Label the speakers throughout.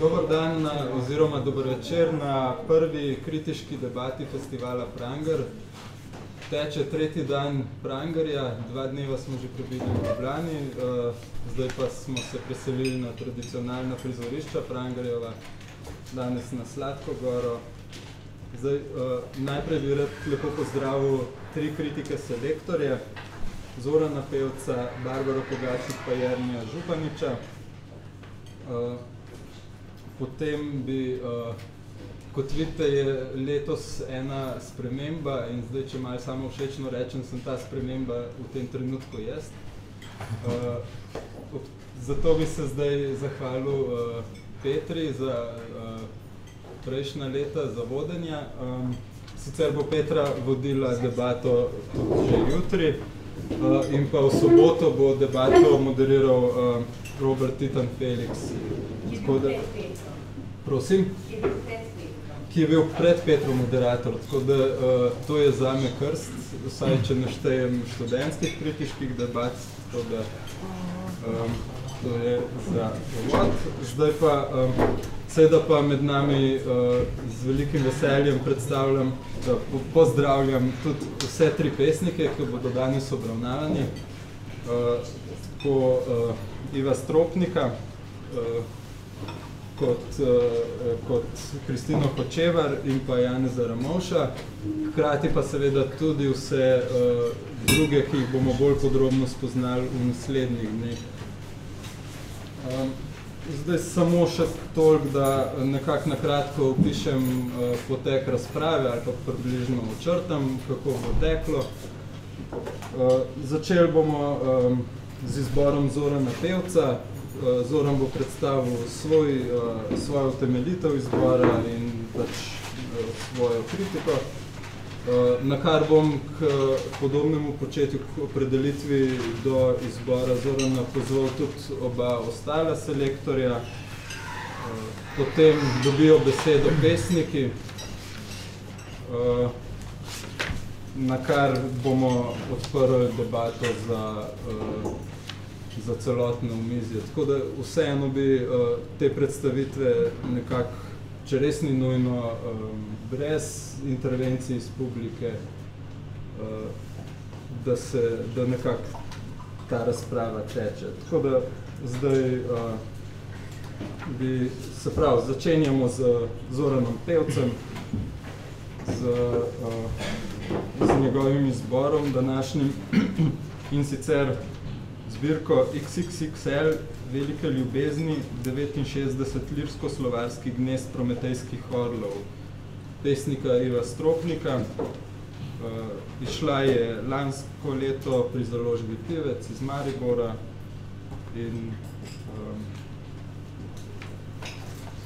Speaker 1: dober dan na, oziroma dober večer na prvi kritiški debati festivala Pranger. Teče tretji dan Prangerja, dva dneva smo že prebili v Ljubljani, uh, zdaj pa smo se preselili na tradicionalna prizorišča Prangerjeva, danes na Sladkogoro. Zdaj, uh, najprej bi rad lepo pozdravil tri kritike selektorje, Zorana Pevca, Barbara Pogačik pa Jernija Županiča. Potem bi, uh, kot vidite, je letos ena sprememba in zdaj, če malo samo všečno rečem, sem ta sprememba v tem trenutku jaz. Uh, zato bi se zdaj zahvalil uh, Petri za uh, prejšnja leta za vodenja. Um, sicer bo Petra vodila debato že jutri uh, in pa v soboto bo debato moderiral uh, Robert Titan Felix. Tako da, prosim? Ki je bil pred Petrom moderator, tako da uh, to je zame krst, vsaj če naštejem študentskih kritiških debat, tako da um, to je za uvod. Zdaj pa, um, seveda pa med nami uh, z velikim veseljem predstavljam, da pozdravljam tudi vse tri pesnike, ki bodo danes obravnavani. Uh, tako uh, Iva Stropnika, uh, kot, uh, kot Kristino Hočevar in pa Janeza Ramovša, hkrati pa seveda tudi vse uh, druge, ki jih bomo bolj podrobno spoznali v naslednjih dneh. Um, zdaj samo še toliko, da nekako na kratko opišem uh, potek razprave ali pa približno očrtam, kako bo teklo. Uh, začeli bomo um, z izborom Zorana Pevca. Uh, Zoran bo predstavil svoj, uh, svojo utemeljitev izbora in pač uh, svojo kritiko. Na kar bom k podobnemu početju k opredelitvi do izbora Zorana pozval tudi oba ostala selektorja. Potem dobijo besedo pesniki, na kar bomo odprli debato za, za celotno omizje. Tako da vseeno bi uh, te predstavitve nekako če res ni nujno, um, brez intervencij iz publike, uh, da se, da nekako ta razprava teče. Tako da zdaj uh, bi, se pravi, začenjamo z Zoranom Pevcem, z, uh, z njegovim izborom današnjim in sicer zbirko XXXL velike ljubezni 69 lirsko-slovarski gnezd prometejskih orlov. Pesnika Iva Stropnika. Uh, išla je lansko leto pri založbi Pivec iz Maribora in um,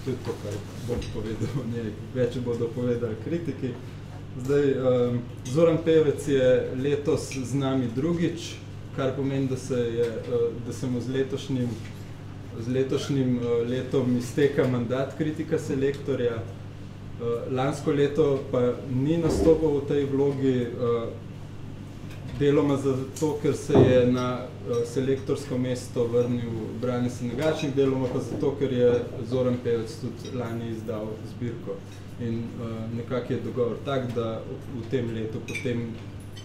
Speaker 1: to je to, kar bom povedal o njej. Več bodo povedali kritiki. Zdaj, um, Zoran Pevec je letos z nami drugič, kar pomeni, da se, je, uh, da se mu z letošnjim z letošnjim uh, letom izteka mandat kritika selektorja. Uh, lansko leto pa ni nastopil v tej vlogi deloma zato, ker se je na selektorsko mesto vrnil Brane Senegačnik, deloma pa zato, ker je Zoran Pevec tudi lani izdal zbirko. In uh, nekak je dogovor tak, da v tem letu potem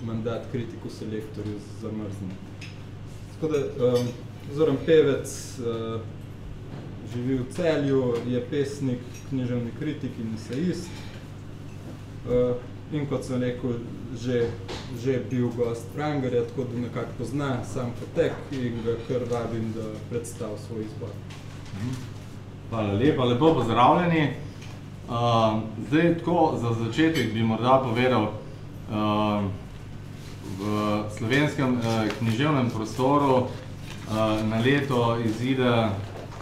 Speaker 1: mandat kritiku selektorju zamrzne. Tako da, um, Zoran Pevec uh, živi v Celju, je pesnik, književni kritik in esejist. Uh, in kot sem rekel, že, že bil gost Prangerja, tako da nekako pozna sam potek in ga kar vabim, da predstav svoj izbor.
Speaker 2: Mhm. Hvala lepa, lepo pozdravljeni. Uh, zdaj tako za začetek bi morda povedal, uh, v slovenskem uh, književnem prostoru na leto izide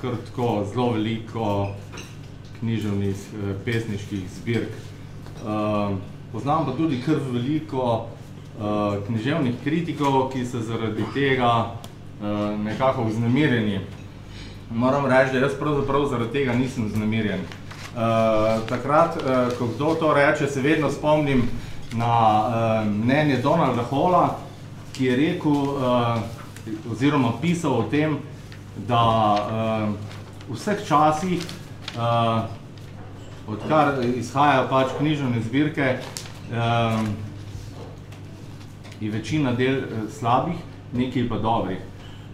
Speaker 2: kar tako zelo veliko književnih pesniških zbirk. Poznam pa tudi kar veliko književnih kritikov, ki so zaradi tega nekako vznemirjeni. Moram reči, da jaz pravzaprav zaradi tega nisem vznemirjen. Takrat, ko kdo to reče, se vedno spomnim na mnenje Donalda Halla, ki je rekel, oziroma pisal o tem, da uh, v vseh časih uh, odkar izhajajo pač knjižne zbirke, um, je večina del uh, slabih, nekaj pa dobrih.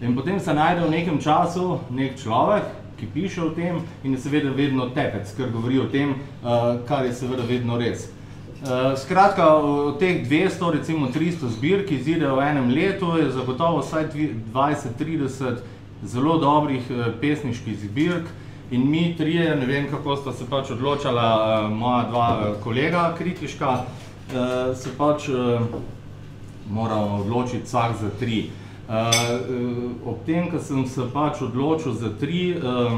Speaker 2: In potem se najde v nekem času nek človek, ki piše o tem in je seveda vedno tepec, ker govori o tem, uh, kar je seveda vedno res. Uh, skratka, od teh 200, recimo 300 zbir, ki izidejo v enem letu, je zagotovo vsaj 20-30 zelo dobrih uh, pesniških zbirk in mi trije, ne vem kako sta se pač odločala uh, moja dva uh, kolega kritiška, uh, se pač uh, moramo odločiti vsak za tri. Uh, uh, ob tem, ko sem se pač odločil za tri, uh,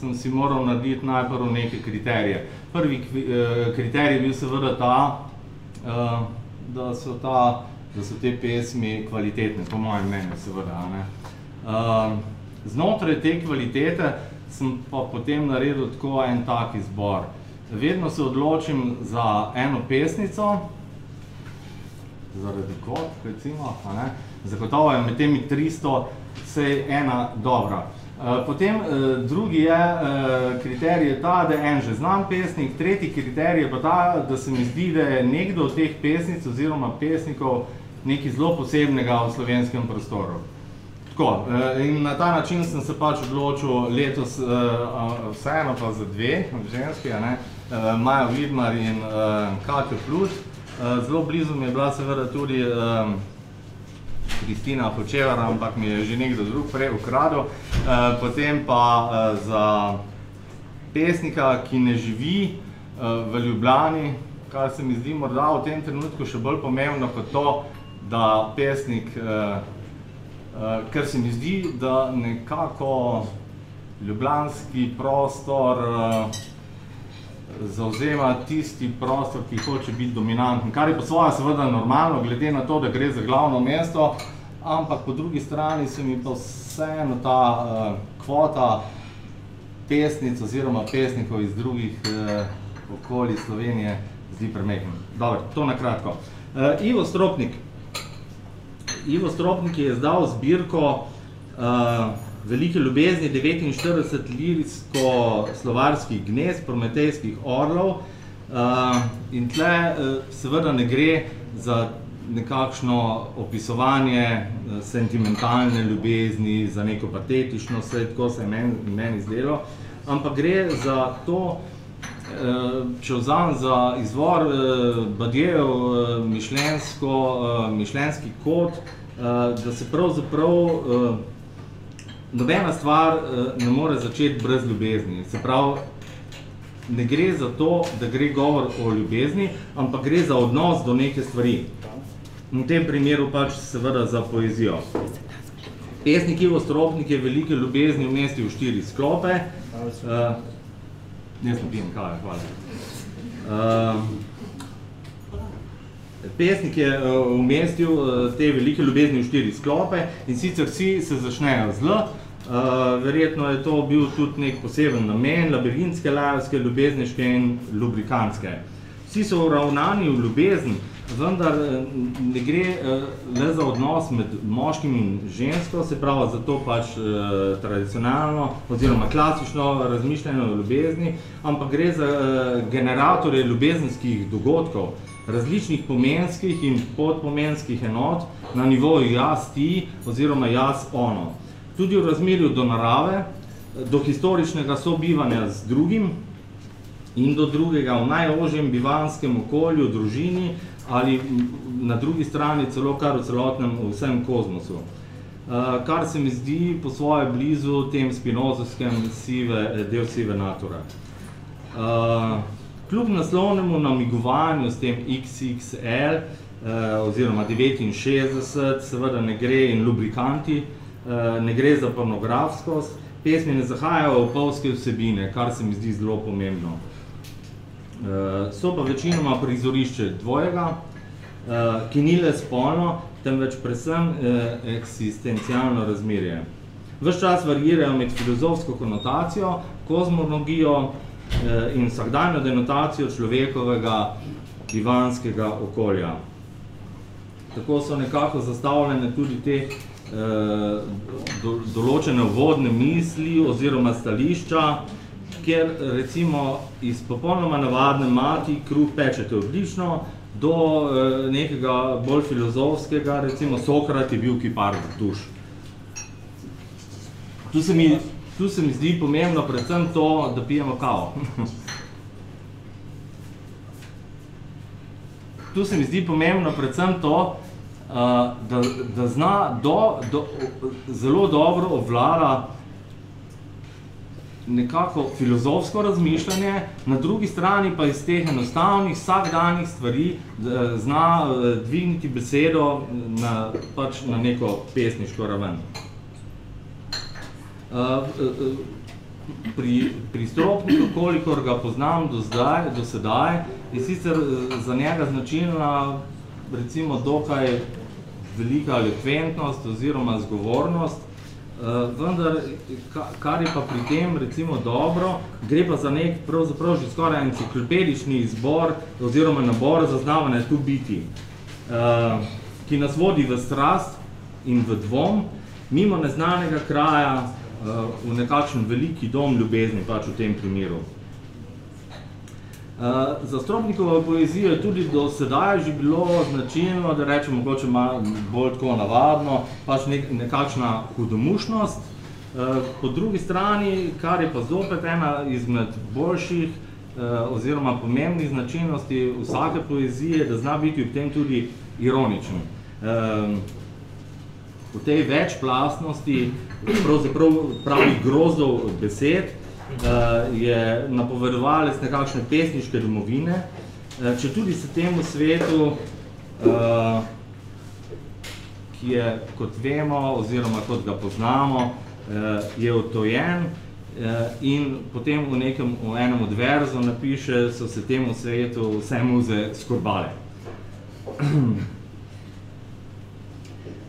Speaker 2: sem si moral narediti najprej neke kriterije. Prvi uh, kriterij je bil seveda ta, uh, da, so ta, da so te pesmi kvalitetne, po mojem mnenju seveda. Ne? Uh, znotraj te kvalitete sem pa potem naredil tako en tak izbor. Vedno se odločim za eno pesnico, zaradi kot, recimo, a ne? zagotovo je med temi 300 vse ena dobra. Potem drugi je, kriterij je ta, da je en že znan pesnik, tretji kriterij je pa ta, da se mi zdi, da je nekdo od teh pesnic oziroma pesnikov nekaj zelo posebnega v slovenskem prostoru. Tako, in na ta način sem se pač odločil letos vseeno pa za dve ženski, a ne, Maja Vidmar in Katjo Plut. Zelo blizu mi je bila seveda tudi Kristina Hočevar, ampak mi je že nekdo drug prej ukradel. Potem pa za pesnika, ki ne živi v Ljubljani, kar se mi zdi morda v tem trenutku še bolj pomembno kot to, da pesnik, ker se mi zdi, da nekako ljubljanski prostor zavzema tisti prostor, ki hoče biti dominanten, kar je po svoje seveda normalno, glede na to, da gre za glavno mesto, ampak po drugi strani se mi pa vseeno ta uh, kvota pesnic oziroma pesnikov iz drugih uh, okolij Slovenije zdi premehna. Dobro, to na kratko. Uh, Ivo Stropnik. Ivo Stropnik je izdal zbirko uh, Velike ljubezni 49 lirsko-slovarskih gnez, prometejskih orlov. Uh, in tle uh, seveda ne gre za nekakšno opisovanje uh, sentimentalne ljubezni, za neko patetično, vse tako se je meni, meni zdelo, ampak gre za to, če vzamem za izvor Badjev uh, mišljensko, mišljenski kod, da se pravzaprav nobena stvar uh, ne more začeti brez ljubezni. Se pravi, ne gre za to, da gre govor o ljubezni, ampak gre za odnos do neke stvari. V tem primeru pač seveda za poezijo. Pesnik Ivo Stropnik je velike ljubezni umestil v štiri sklope. Uh, ne spijem kave, hvala. Uh, pesnik je umestil te velike ljubezni v štiri sklope in sicer vsi se začnejo z L, Uh, verjetno je to bil tudi nek poseben namen, labirintske, lajevske, ljubezniške in lubrikantske. Vsi so uravnani v ljubezen, vendar ne gre uh, le za odnos med moškim in žensko, se pravi za to pač uh, tradicionalno oziroma klasično razmišljanje o ljubezni, ampak gre za uh, generatorje ljubezenskih dogodkov, različnih pomenskih in podpomenskih enot na nivoju jaz ti oziroma jaz ono tudi v razmerju do narave, do historičnega sobivanja z drugim in do drugega v najožjem bivanskem okolju, družini ali na drugi strani celo kar v celotnem vsem kozmosu. Kar se mi zdi po svoje blizu tem spinozovskem sive, del sive natura. Kljub naslovnemu namigovanju s tem XXL oziroma 69, seveda ne gre in lubrikanti, Eh, ne gre za pornografskost, pesmi ne zahajajo v polske vsebine, kar se mi zdi zelo pomembno. Eh, so pa večinoma prizorišče dvojega, eh, ki ni le spolno, temveč predvsem eksistencialno razmerje. Ves čas varirajo med filozofsko konotacijo, kozmologijo in vsakdanjo denotacijo človekovega bivanskega okolja. Tako so nekako zastavljene tudi te do, določene vodne misli oziroma stališča, kjer recimo iz popolnoma navadne mati kruh pečete odlično, do uh, nekega bolj filozofskega, recimo Sokrat je bil kipar duš. Tu se, mi, tu se mi zdi pomembno predvsem to, da pijemo kavo. tu se mi zdi pomembno predvsem to, da, da zna do, do, zelo dobro obvlada nekako filozofsko razmišljanje, na drugi strani pa iz teh enostavnih, vsakdanjih stvari zna eh, dvigniti besedo na, pač na neko pesniško raven. Pri, pri stropniku, kolikor ga poznam do, zdaj, do sedaj, je sicer za njega značilna recimo dokaj velika elokventnost oziroma zgovornost, Uh, vendar, kar je pa pri tem recimo dobro, gre pa za nek pravzaprav že skoraj enciklopedični izbor oziroma nabor zaznavanja tu biti, uh, ki nas vodi v strast in v dvom, mimo neznanega kraja, uh, v nekakšen veliki dom ljubezni, pač v tem primeru. Uh, za Stropnikovo poezijo je tudi do sedaj že bilo značilno, da rečemo mogoče malo bolj tako navadno, pač nek, nekakšna hudomušnost. Uh, po drugi strani, kar je pa zopet ena izmed boljših uh, oziroma pomembnih značilnosti vsake poezije, da zna biti v tem tudi ironičen. Uh, v tej večplastnosti, pravzaprav pravi grozov besed, je napovedovalec nekakšne pesniške domovine, uh, če tudi se temu svetu, uh, ki je, kot vemo, oziroma kot ga poznamo, uh, je otojen in potem v, nekem, v enem od verzov napiše, so se temu svetu vse muze skorbale.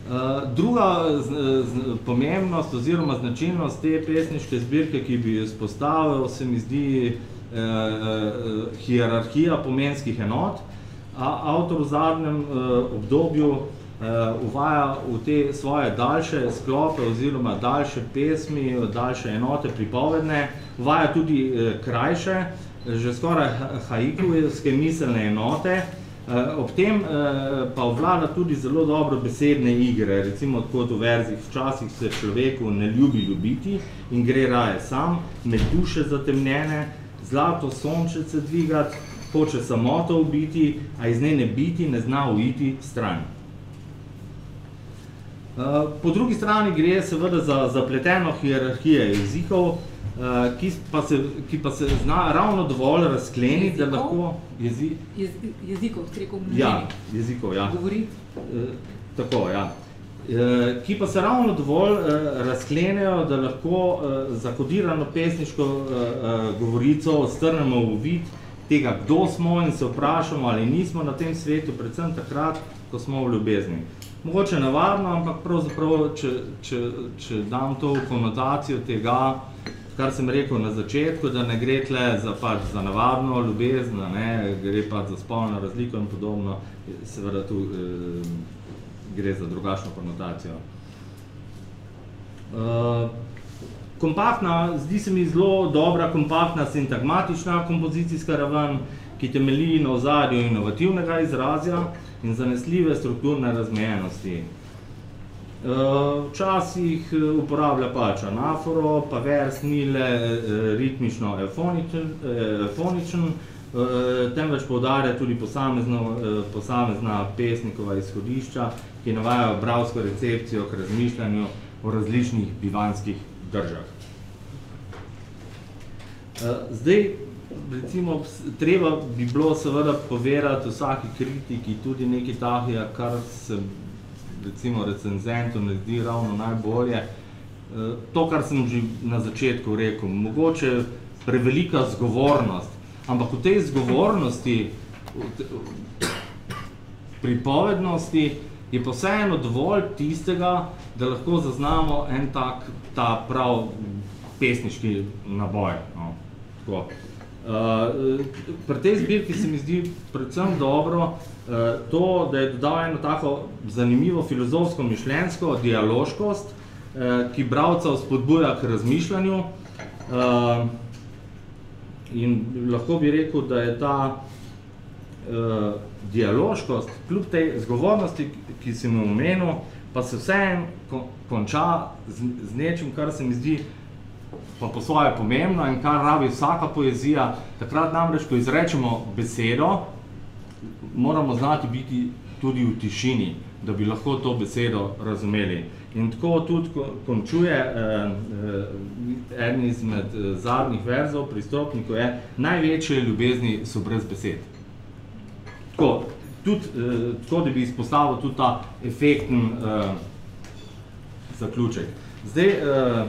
Speaker 2: Uh, druga pomembnost oziroma značilnost te pesniške zbirke, ki bi jo izpostavil, se mi zdi uh, uh, hierarhija pomenskih enot. Avtor v zadnjem obdobju uvaja v te svoje daljše sklope oziroma daljše pesmi, daljše enote pripovedne, uvaja tudi krajše, že skoraj haikujevske miselne enote, Eh, ob tem eh, pa vlada tudi zelo dobro besedne igre, recimo kot v verzih, včasih se človeku ne ljubi ljubiti in gre raje sam, med duše zatemnjene, zlato sončece dvigati, hoče samoto ubiti, a iz nje ne biti, ne zna uiti stran. Eh, po drugi strani gre seveda za zapleteno hierarhijo jezikov, Uh, ki, pa se, ki pa se zna ravno dovolj razkleniti, da lahko
Speaker 3: jezi... Jez, jezikov, rekel
Speaker 2: Ja, jezikov, ja.
Speaker 3: Govori.
Speaker 2: Uh, tako, ja. Uh, ki pa se ravno dovolj uh, razklenejo, da lahko uh, zakodirano pesniško uh, uh, govorico strnemo v vid tega, kdo smo in se vprašamo, ali nismo na tem svetu, predvsem takrat, ko smo v ljubezni. Mogoče navadno, ampak pravzaprav, če, če, če dam to v konotacijo tega, kar sem rekel na začetku, da ne gre tle za, pač, za navadno ljubezno, ne, gre pač za spolno razliko in podobno, seveda tu eh, gre za drugačno konotacijo. Uh, kompaktna, zdi se mi zelo dobra kompaktna sintagmatična kompozicijska raven, ki temelji na ozadju inovativnega izrazja in zanesljive strukturne razmejenosti. Eh, včasih eh, uporablja pač anaforo, pa vers ni le eh, ritmično efoničen, temveč poudarja tudi posamezno, posamezna pesnikova izhodišča, ki navajajo bravsko recepcijo k razmišljanju o različnih bivanskih držah. Zdaj, recimo, treba bi bilo seveda povedati vsaki kritiki tudi nekaj tahija, kar se recimo recenzentu ne zdi ravno najbolje. Eh, to, kar sem že na začetku rekel, mogoče prevelika zgovornost, ampak v tej zgovornosti, pripovednosti, je pa vseeno dovolj tistega, da lahko zaznamo en tak, ta prav pesniški naboj. No, tako. Uh, pri tej zbirki se mi zdi predvsem dobro uh, to, da je dodal eno tako zanimivo filozofsko mišljensko dialoškost, uh, ki bravca spodbuja k razmišljanju. Uh, in lahko bi rekel, da je ta uh, dialoškost, kljub tej zgovornosti, ki si mu omenil, pa se ko, konča z, z nečim, kar se mi zdi pa po svoje pomembno in kar rabi vsaka poezija. Takrat namreč, ko izrečemo besedo, moramo znati biti tudi v tišini, da bi lahko to besedo razumeli. In tako tudi končuje eh, eh, en izmed eh, zadnjih verzov pristopnikov je največje ljubezni so brez besed. Tako, tudi, eh, tako da bi izpostavil tudi ta efekten eh, zaključek. Zdaj, eh,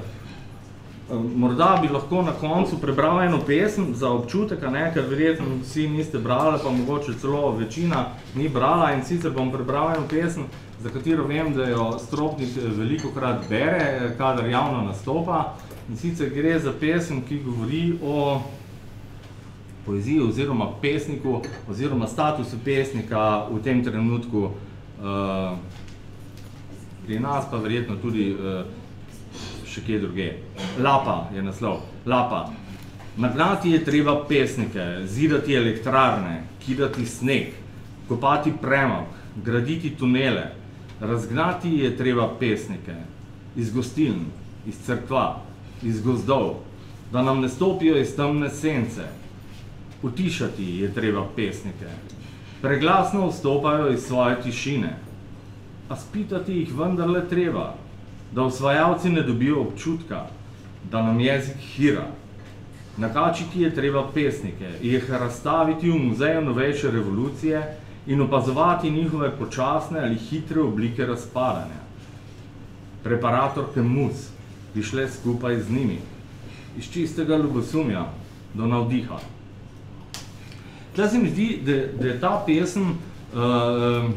Speaker 2: morda bi lahko na koncu prebral eno pesem za občutek, ne, ker verjetno vsi niste brali, pa mogoče celo večina ni brala in sicer bom prebral eno pesem, za katero vem, da jo Stropnik veliko krat bere, kadar javno nastopa. In sicer gre za pesem, ki govori o poeziji oziroma pesniku oziroma statusu pesnika v tem trenutku uh, pri nas pa verjetno tudi uh, še kje druge. Lapa je naslov. Lapa. Nagnati je treba pesnike, zidati elektrarne, kidati sneg, kopati premog, graditi tunele. Razgnati je treba pesnike iz gostiln, iz crkva, iz gozdov, da nam ne stopijo iz temne sence. Utišati je treba pesnike. Preglasno vstopajo iz svoje tišine. A spitati jih vendarle treba, da osvajalci ne dobijo občutka, da nam jezik hira. Nakačiti je treba pesnike, jih razstaviti v muzeju novejše revolucije in opazovati njihove počasne ali hitre oblike razpadanja. Preparatorke mus bi šle skupaj z njimi, iz čistega ljubosumja do navdiha. Tle se mi zdi, da, da je ta pesem uh,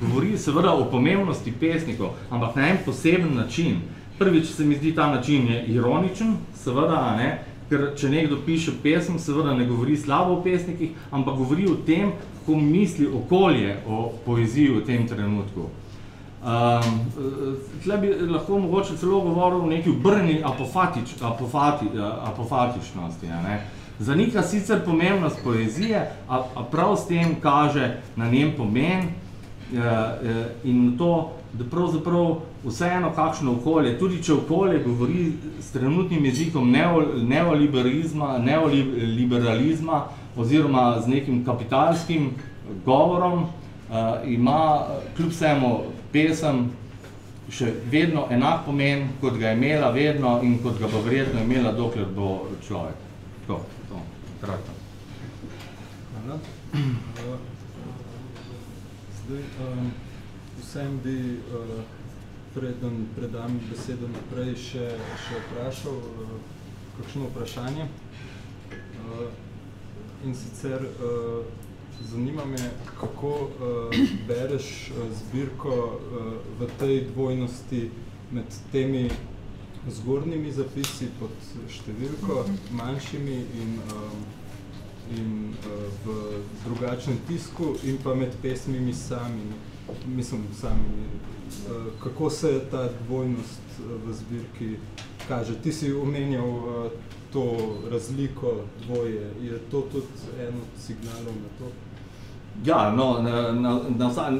Speaker 2: govori seveda o pomembnosti pesnikov, ampak na en poseben način. Prvič se mi zdi ta način je ironičen, seveda, ne, ker če nekdo piše pesem, seveda ne govori slabo o pesnikih, ampak govori o tem, kako misli okolje o poeziji v tem trenutku. Um, tle bi lahko mogoče celo govoril o neki obrni apofatič, apofati, apofatičnosti. Ne. Zanika sicer pomembnost poezije, a, a prav s tem kaže na njen pomen, in to, da pravzaprav vseeno kakšno okolje, tudi če okolje govori s trenutnim jezikom neoliberalizma, neoliberalizma oziroma z nekim kapitalskim govorom, ima kljub vsemu pesem še vedno enak pomen, kot ga je imela vedno in kot ga bo verjetno imela, dokler bo človek. Tako, to, kratko.
Speaker 1: Hvala. Zdaj, um, vsem bi, uh, preden predam besedo naprej, še, še vprašal uh, kakšno vprašanje. Uh, in sicer uh, zanima me, kako uh, bereš uh, zbirko uh, v tej dvojnosti med temi zgornjimi zapisi pod številko, manjšimi in um, in uh, v drugačnem tisku in pa med pesmimi samimi, mislim samimi, uh, kako se ta dvojnost uh, v zbirki kaže. Ti si omenjal uh, to razliko dvoje, je to tudi eno od signalov na to?
Speaker 2: Ja, no, na, na, na vsa,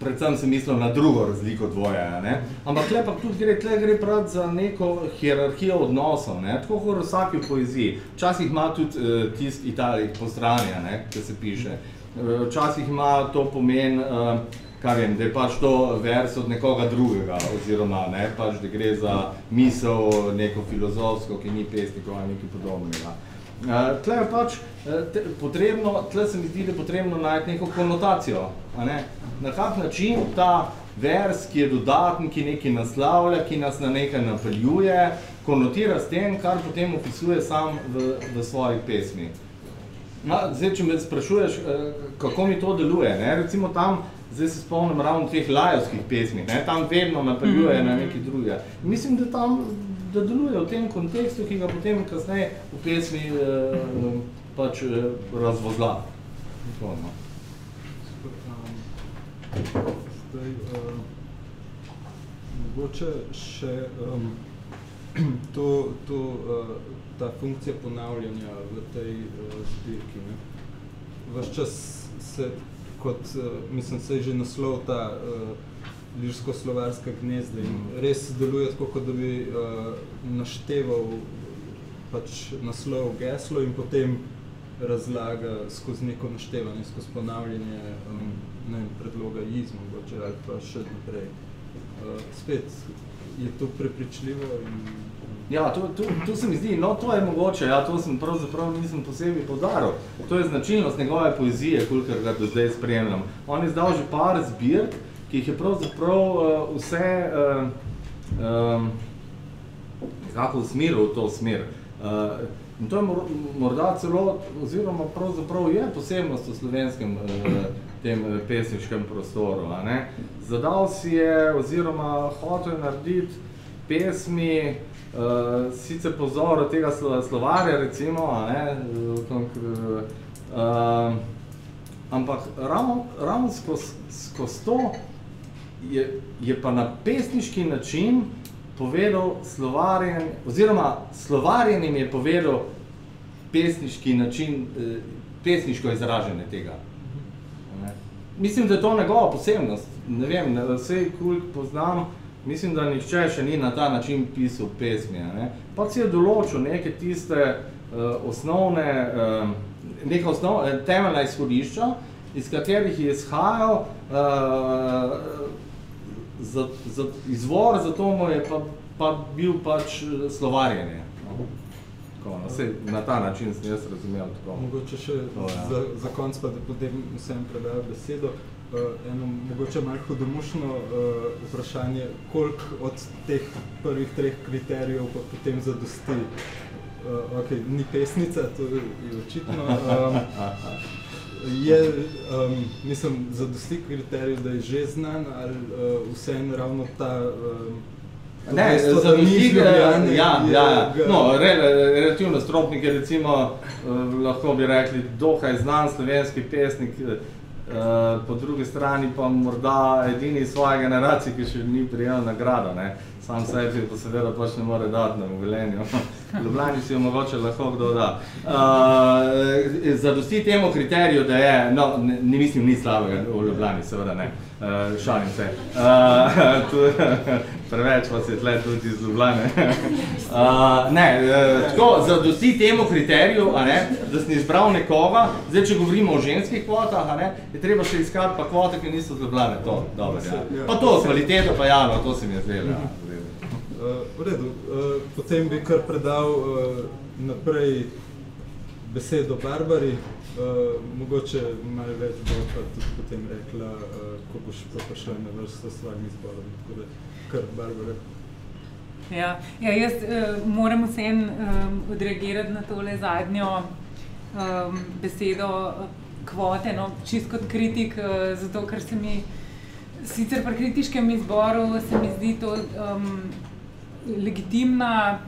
Speaker 2: predvsem sem mislil na drugo razliko dvoje, ne? ampak tle pa tudi gre, tle gre prav za neko hierarhijo odnosov, ne? tako kot v vsaki poeziji. Včasih ima tudi uh, tisk Italij po strani, ne? kaj se piše. Eh, včasih ima to pomen, uh, kaj vem, da je pač to vers od nekoga drugega, oziroma ne? pač, da gre za misel neko filozofsko, ki ni pesnikov ali nekaj podobnega. Uh, tle je pač uh, te, potrebno, tle se mi zdi, da je potrebno najti neko konotacijo. A ne? Na kak način ta vers, ki je dodatni, ki nekaj naslavlja, ki nas na nekaj napeljuje, konotira s tem, kar potem opisuje sam v, v svojih pesmi. Na, zdaj, če me sprašuješ, uh, kako mi to deluje, ne? recimo tam, zdaj se spomnim ravno teh lajovskih pesmi, ne? tam vedno napeljuje mm -hmm. na neki druge. Mislim, da tam da deluje v tem kontekstu, ki ga potem kasneje v pesmi eh, pač eh, razvozla. No.
Speaker 1: Zdaj, uh, mogoče še um, to, to uh, ta funkcija ponavljanja v tej uh, zbirki. Ne. Ves čas se, kot uh, mislim, se je že naslov ta uh, lirsko-slovarska gnezda in res deluje tako, kot da bi uh, našteval pač naslov geslo in potem razlaga skozi neko naštevanje, skozi ponavljanje um, ne vem, predloga izma, mogoče ali pa še naprej. Uh, spet je to prepričljivo in
Speaker 2: Ja, to, to, to se mi zdi, no to je mogoče, ja, to sem pravzaprav nisem posebej podaril. To je značilnost njegove poezije, kolikor ga do zdaj spremljam. On je zdal že par zbirk, ki jih je pravzaprav uh, vse uh, um, nekako usmeril v to smer. Uh, in to je morda celo, oziroma pravzaprav je posebnost v slovenskem uh, tem pesniškem prostoru. A ne? Zadal si je, oziroma hotel narediti pesmi, Uh, sicer pozor tega slovarja, recimo, a ne, uh, ampak ravno, ravno skozi skoz to je, je pa na pesniški način povedal slovarjen, oziroma slovarjen jim je povedal pesniški način, uh, pesniško izražanje tega. Mislim, da je to njegova posebnost. Ne vem, vse koliko poznam, mislim, da nihče še ni na ta način pisal pesmi. Ne? Pa si je določil neke tiste uh, osnovne, uh, neka osnov, temeljna izhodišča, iz katerih je izhajal uh, za, za izvor, zato mu je pa, pa bil pač slovarjenje. No? Tako, no, vse, na ta način sem jaz razumel tako.
Speaker 1: Mogoče še to, ja. za, za konc pa, da potem vsem predajal besedo. Uh, eno mogoče malo hudomušno uh, vprašanje, koliko od teh prvih treh kriterijev pa potem zadosti. Uh, ok, ni pesnica, to je očitno. Um, je, um, mislim, zadosti kriterijev, da je že znan ali uh, vseeno ravno ta um,
Speaker 2: Ne, za njih, ja, ja, ja. No, re, relativno stropnik je recimo, uh, lahko bi rekli, dohaj znan slovenski pesnik, uh, Eh, po drugi strani pa morda edini iz svoje generacije, ki še ni prijel nagrado. Ne? Sam sebi pa seveda pač ne more dati na Velenju. Ljubljani si jo mogoče lahko kdo da. Uh, zadosti temu kriteriju, da je, no, ne, ne mislim ni slabega v Ljubljani, seveda ne, uh, šalim se. Uh, tu, preveč pa se je tle tudi iz Ljubljane. Uh, ne, uh, tako, zadosti temu kriteriju, a ne, da si izbral nekoga, zdaj če govorimo o ženskih kvotah, a ne, je treba še iskati pa kvote, ki niso z Ljubljane, to, dobro, ja. Pa to, kvaliteto pa ja, no, to se mi je zdelo, ja.
Speaker 1: Uh, v redu, uh, potem bi kar predal uh, naprej besedo Barbari, uh, mogoče malo več bo pa tudi potem rekla, uh, ko boš pa prišla na vrsto s svojim izborom, tako da kar Barbara.
Speaker 3: Ja, ja jaz uh, moram vsem um, odreagirati na tole zadnjo um, besedo kvote, no, čist kot kritik, uh, zato ker se mi sicer pri kritiškem izboru se mi zdi to um, legitimna,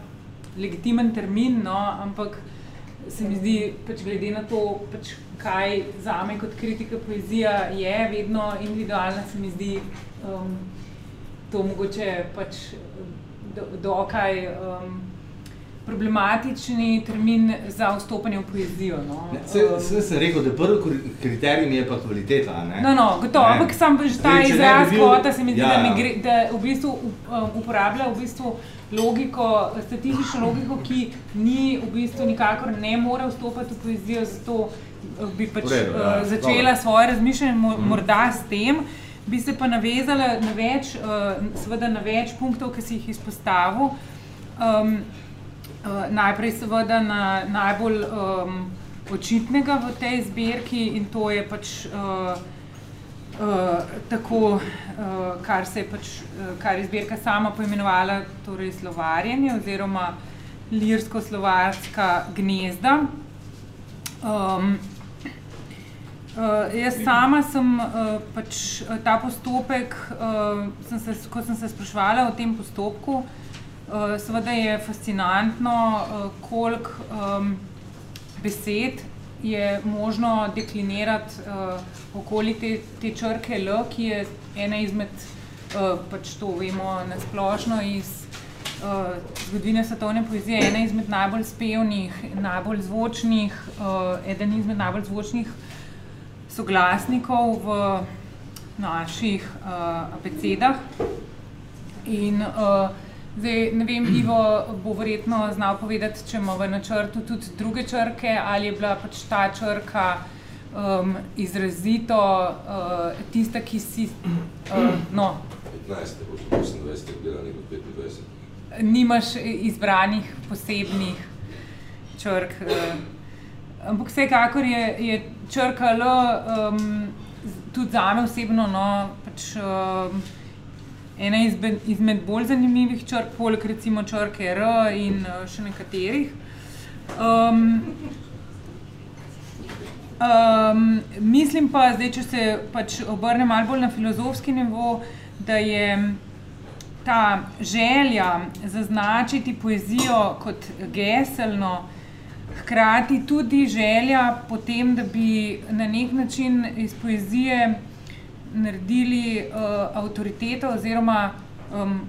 Speaker 3: legitimen termin, no, ampak se mi zdi, pač glede na to, pač kaj za me kot kritika poezija je, vedno individualna, se mi zdi um, to mogoče pač dokaj do um, problematični termin za vstopanje v poezijo. No.
Speaker 2: Sve sem rekel, da prvi kriterij mi je pa kvaliteta. Ne?
Speaker 3: No, no, gotovo, ampak sam pač ta izraz bil... kvota se mi zdi, ja. da, gre, da v bistvu um, uporablja v bistvu logiko, statistično logiko, ki ni v bistvu nikakor ne more vstopati v poezijo, zato uh, bi pač Vredo, ja. uh, začela Dobre. svoje razmišljanje mhm. morda s tem. Bi se pa navezala na več, uh, seveda na več punktov, ki si jih izpostavil. Um, Uh, najprej seveda na najbolj um, očitnega v tej zbirki in to je pač uh, uh, tako, uh, kar se je pač, uh, kar je zbirka sama poimenovala, torej slovarjenje oziroma lirsko-slovarska gnezda. Um, uh, jaz sama sem uh, pač ta postopek, uh, sem se, ko sem se spraševala o tem postopku, uh, seveda je fascinantno, uh, koliko um, besed je možno deklinirati uh, okoli te, te črke L, ki je ena izmed, uh, pač to vemo na splošno iz uh, zgodovine svetovne poezije ena izmed najbolj spevnih, najbolj zvočnih, uh, eden izmed najbolj zvočnih soglasnikov v naših uh, abecedah. In uh, zdaj, ne vem, Ivo bo verjetno znal povedati, če ima v načrtu tudi druge črke ali je bila pač ta črka um, izrazito uh, tista, ki si. Uh, no,
Speaker 4: 15, 28, gledali kot 25.
Speaker 3: Nimaš izbranih posebnih črk. Uh, ampak vsekakor je, je črka L, um, tudi za me osebno, no, pač, um, ena izmed, izmed bolj zanimivih črk, poleg recimo črke R in uh, še nekaterih. Um, um, mislim pa, zdaj, če se pač obrnem malo bolj na filozofski nivo, da je ta želja zaznačiti poezijo kot geselno, hkrati tudi želja potem, da bi na nek način iz poezije naredili uh, avtoriteto oziroma um,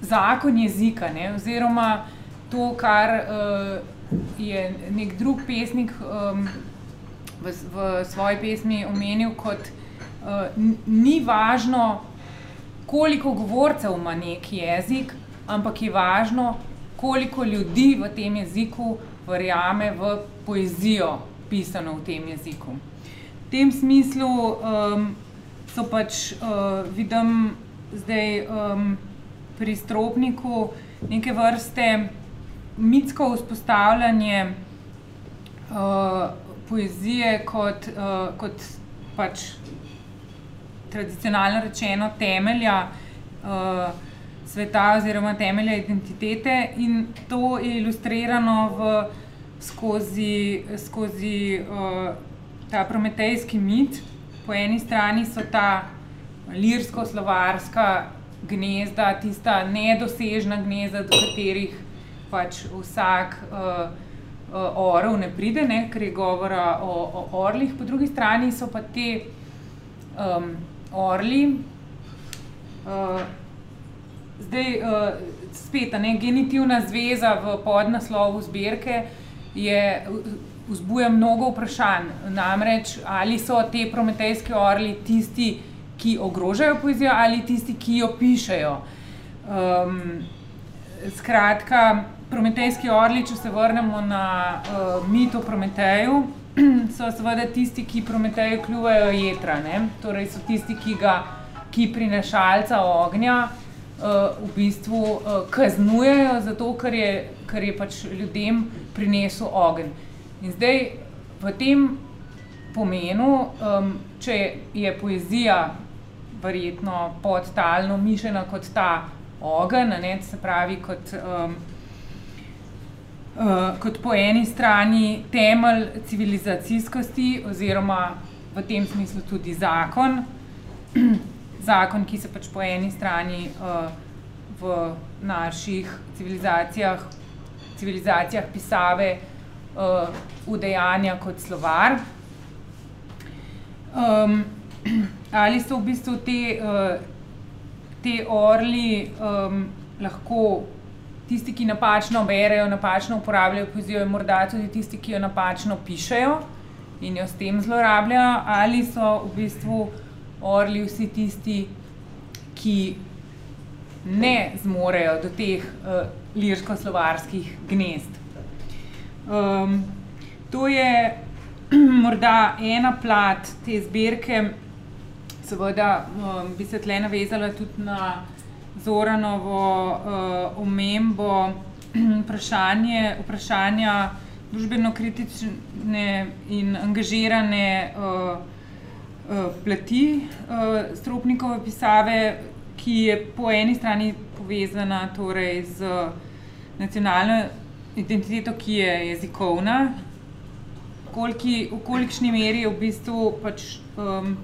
Speaker 3: zakon jezika, ne? oziroma to, kar uh, je nek drug pesnik um, v, v svoji pesmi omenil, kot uh, ni važno, koliko govorcev ima nek jezik, ampak je važno, koliko ljudi v tem jeziku verjame v poezijo, pisano v tem jeziku. V tem smislu um, so pač, uh, vidim zdaj um, pri stropniku neke vrste mitsko vzpostavljanje uh, poezije kot, uh, kot pač tradicionalno rečeno temelja. Uh, sveta oziroma temelja identitete in to je ilustrirano v, skozi, skozi uh, ta prometejski mit. Po eni strani so ta lirsko-slovarska gnezda, tista nedosežna gnezda, do katerih pač vsak uh, uh, orel ne pride, ne, ker je govora o, o orlih, po drugi strani so pa te um, orli. Uh, Zdaj, uh, spet, ne, genitivna zveza v podnaslovu zbirke je vzbuja mnogo vprašanj. Namreč, ali so te prometejske orli tisti, ki ogrožajo poezijo, ali tisti, ki jo pišejo. Um, skratka, prometejski orli, če se vrnemo na uh, mit o Prometeju, so seveda tisti, ki Prometeju kljuvajo jedra. Torej, so tisti, ki ga, ki prinašalca ognja uh, v bistvu uh, kaznujejo, zato ker je, ker je pač ljudem prinesel ogenj. In zdaj v tem pomenu, um, če je poezija verjetno podtalno mišljena kot ta ogenj, ne, se pravi kot. Um, Uh, kot po eni strani temelj civilizacijskosti, oziroma v tem smislu tudi zakon, zakon, ki se pač po eni strani uh, v naših civilizacijah, civilizacijah pisave uh, udejanja kot slovar. Um, ali so v bistvu te, uh, te orli um, lahko tisti, ki napačno berejo, napačno uporabljajo poezijo, in morda tudi tisti, ki jo napačno pišejo in jo s tem zlorabljajo, ali so v bistvu orli vsi tisti, ki ne zmorejo do teh uh, lirsko-slovarskih gnezd. Um, to je morda ena plat te zbirke, seveda um, bi se tle navezala tudi na Zoranovo uh, omembo vprašanje, vprašanja družbeno-kritične in angažirane uh, Eh, plati uh, stropnikove pisave, ki je po eni strani povezana torej z nacionalno identiteto, ki je jezikovna, koliki, v kolikšni meri je v bistvu pač, um,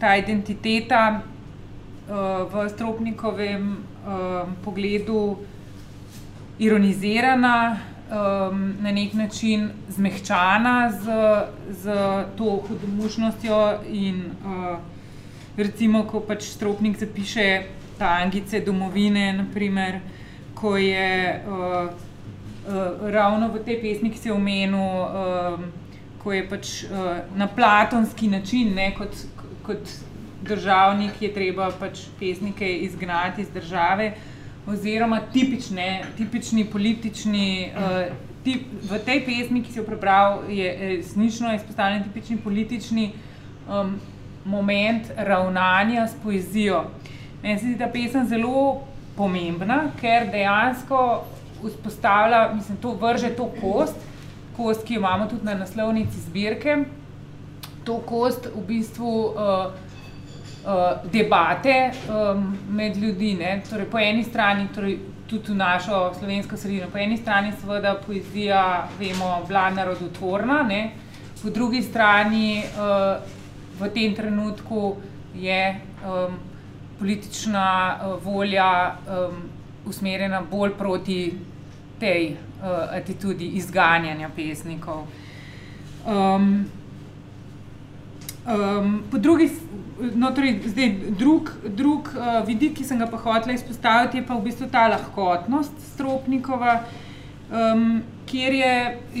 Speaker 3: ta identiteta uh, v stropnikovem um, pogledu ironizirana, um, na nek način zmehčana z, z to hudomušnostjo. In uh, recimo, ko pač stropnik zapiše tangice domovine, naprimer, ko je uh, uh, ravno v tej pesmi, ki si omenil, uh, ko je pač uh, na platonski način, ne, kot, kot državnik, je treba pač pesnike izgnati iz države, oziroma tipične, tipični politični. Uh, tip, v tej pesmi, ki si jo prebral, je resnično izpostavljen tipični politični um, moment ravnanja s poezijo. Meni se zdi ta pesem zelo pomembna, ker dejansko vzpostavlja, mislim, to vrže to kost, kost, ki jo imamo tudi na naslovnici zbirke, to kost v bistvu uh, uh, debate um, med ljudi. Torej, po eni strani, torej, tudi v našo slovensko sredino, po eni strani seveda poezija, vemo, bila narodotvorna, ne? po drugi strani uh, v tem trenutku je um, politična uh, volja um, usmerjena bolj proti tej uh, atitudi izganjanja pesnikov. Um, um, po drugi no, torej, zdaj, drug, drug uh, vidik, ki sem ga pa hotela izpostaviti, je pa v bistvu ta lahkotnost stropnikova, um, kjer je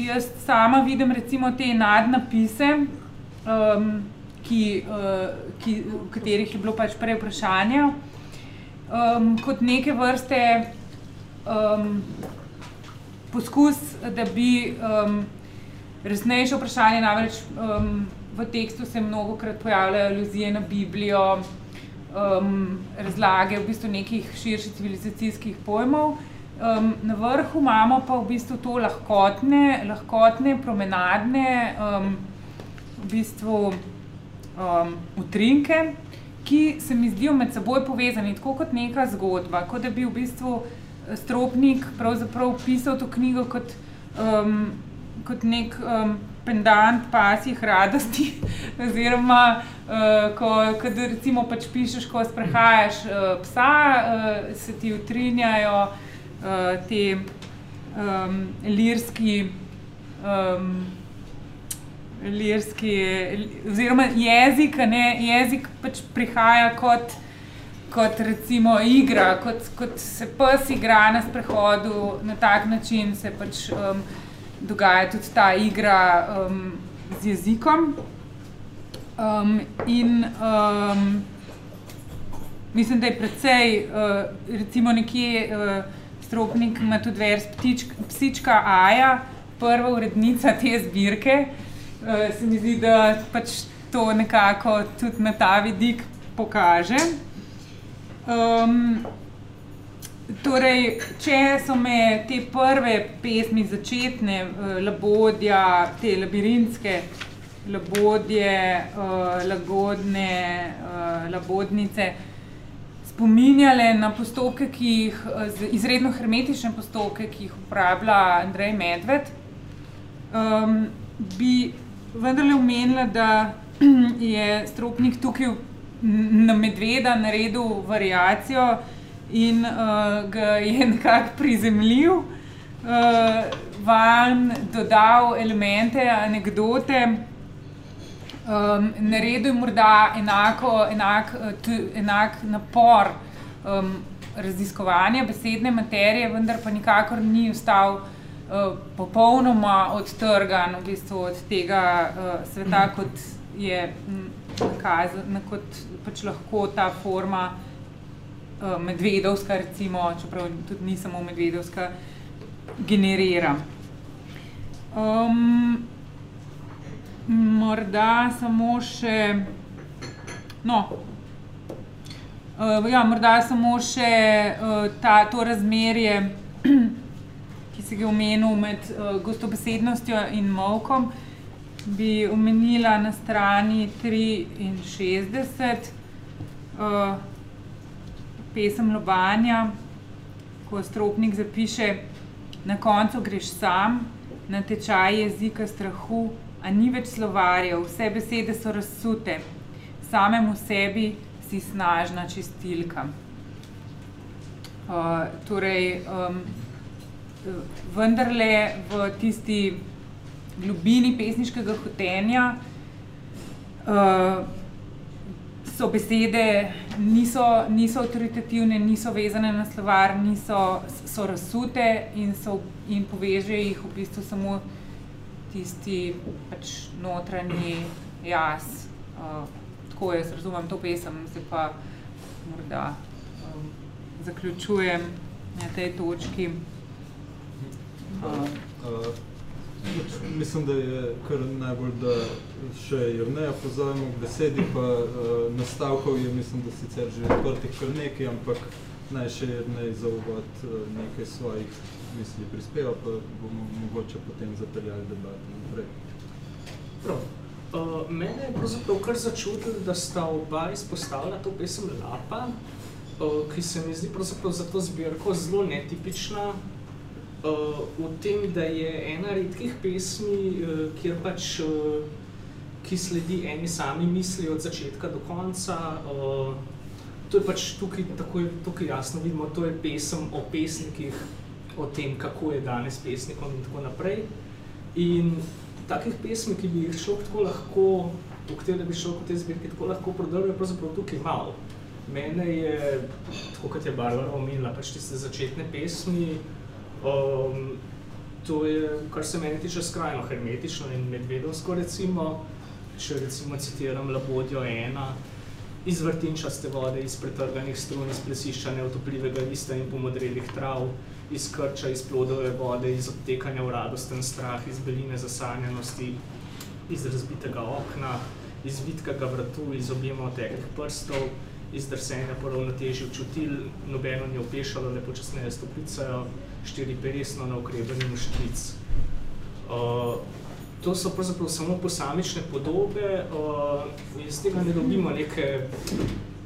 Speaker 3: jaz sama vidim recimo te nadnapise, um, ki, uh, ki, v katerih je bilo pač prej vprašanje, um, kot neke vrste um, poskus, da bi um, resnejše vprašanje, namreč um, v tekstu se mnogo krat pojavljajo aluzije na Biblijo, um, razlage v bistvu nekih širših civilizacijskih pojmov. Um, na vrhu imamo pa v bistvu to lahkotne, lahkotne promenadne um, v bistvu, um, utrinke, ki se mi zdijo med seboj povezani, tako kot neka zgodba, kot da bi v bistvu Stropnik pravzaprav pisal to knjigo kot, um, kot nek um, pendant pasjih radosti. Oziroma, uh, ko recimo pač pišeš, ko sprehajaš uh, psa, uh, se ti utrinjajo uh, te um, lirski. Um, Lirski, oziroma jezik, ne, jezik pač prihaja kot kot recimo igra, kot, kot se pes igra na sprehodu, na tak način se pač um, dogaja tudi ta igra um, z jezikom. Um, in um, mislim, da je precej, uh, recimo, nekje uh, stropnik ima tudi vers ptičk, psička Aja, prva urednica te zbirke. Uh, se mi zdi, da pač to nekako tudi na ta vidik pokaže. Um, torej, če so me te prve pesmi, začetne, uh, labodja, te labirintske, labodje, uh, lagodne, uh, labodnice, spominjale na postopke, ki jih, izredno hermetične postopke, ki jih uporablja Andrej Medved, um, bi vendarle omenila, da je stropnik tukaj na medveda naredil variacijo in uh, ga je nekako prizemljil, uh, van dodal elemente, anekdote. Um, naredil je morda enako, enak, enak napor um, raziskovanja besedne materije, vendar pa nikakor ni ostal uh, popolnoma odtrgan v bistvu od tega uh, sveta, kot je nakazano, kot pač lahko ta forma uh, medvedovska, recimo, čeprav tudi ni samo medvedovska, generira. Um, morda samo še. No, uh, ja, morda samo še uh, ta, to razmerje, ki se ga omenil med uh, gostobesednostjo in molkom bi omenila na strani 63 uh, pesem Lobanja, ko stropnik zapiše: Na koncu greš sam, na tečaj jezika strahu, a ni več slovarjev, vse besede so razsute, samemu sebi si snažna čistilka. Uh, torej, um, vendarle v tisti globini pesniškega hotenja uh, so besede, niso, niso avtoritativne, niso vezane na slovar, niso, so razsute in, so, in poveže jih v bistvu samo tisti pač notranji jaz. Uh, tako jaz razumem to pesem, se pa morda um, zaključujem na tej točki.
Speaker 1: Uh, uh, mislim, da je kar najbolj, da še Jrneja pozovemo k besedi, pa uh, nastavkov je, mislim, da sicer že odprtih kar nekaj, ampak naj še Jrnej za uvod uh, nekaj svojih misli prispeva, pa bomo mogoče potem zapeljali debato naprej.
Speaker 5: Prav. Uh, mene je pravzaprav kar začutil, da sta oba izpostavila to pesem Lapa, uh, ki se mi zdi pravzaprav za to zbirko zelo netipična, uh, v tem, da je ena redkih pesmi, uh, kjer pač, uh, ki sledi eni sami misli od začetka do konca. Uh, to je pač tukaj, tako je, tukaj jasno vidimo, to je pesem o pesnikih, o tem, kako je danes pesnikom in tako naprej. In takih pesmi, ki bi jih šel tako lahko, v katere bi šel po tej zbirki tako lahko prodrl, je pravzaprav tukaj malo. Mene je, tako kot je Barbara omenila, pač tiste začetne pesmi, Um, to je, kar se meni tiče, skrajno hermetično in medvedovsko, recimo, če recimo citiram Labodjo ena, iz vrtinčaste vode, iz pretrganih strun, iz plesišča neotopljivega lista in pomodrelih trav, iz krča, iz plodove vode, iz odtekanja v radosten strah, iz beline zasanjanosti, iz razbitega okna, iz vitkega vratu, iz objema oteklih prstov, iz drsenja po ravnotežju čutil, nobeno ni opešalo, le počasneje stoplicajo, štiri peresno na ukrebanju štric. Uh, to so pravzaprav samo posamične podobe, uh, iz tega ne dobimo neke,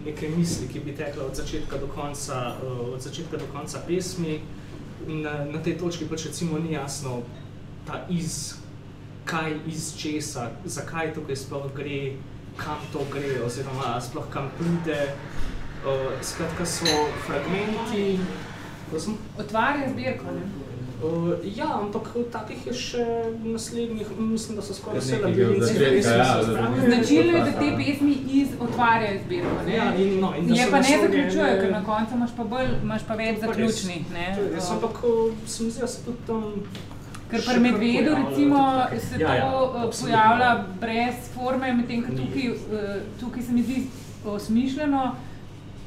Speaker 5: neke misli, ki bi tekla od začetka do konca, uh, od začetka do konca pesmi. Na, na tej točki pač recimo ni jasno ta iz, kaj iz česa, zakaj tukaj sploh gre, kam to gre, oziroma sploh kam pride. Uh, skratka so fragmenti,
Speaker 3: Otvarja zbirko, ne?
Speaker 5: Uh, ja, ampak takih je še naslednjih, mislim, da so skoraj vse labirinci. Ja,
Speaker 3: Značilno je, da te pesmi iz otvarjajo zbirko, ne?
Speaker 5: Ja, in, no, in
Speaker 3: je pa ne zaključujejo, ker na koncu imaš pa, bolj, imaš pa več zaključnih, ne?
Speaker 5: Jaz ampak se mi zdi, da tudi tam
Speaker 3: Ker pri medvedu recimo se ja, ja, to pojavlja brez forme, medtem ko tukaj, tukaj se mi zdi osmišljeno,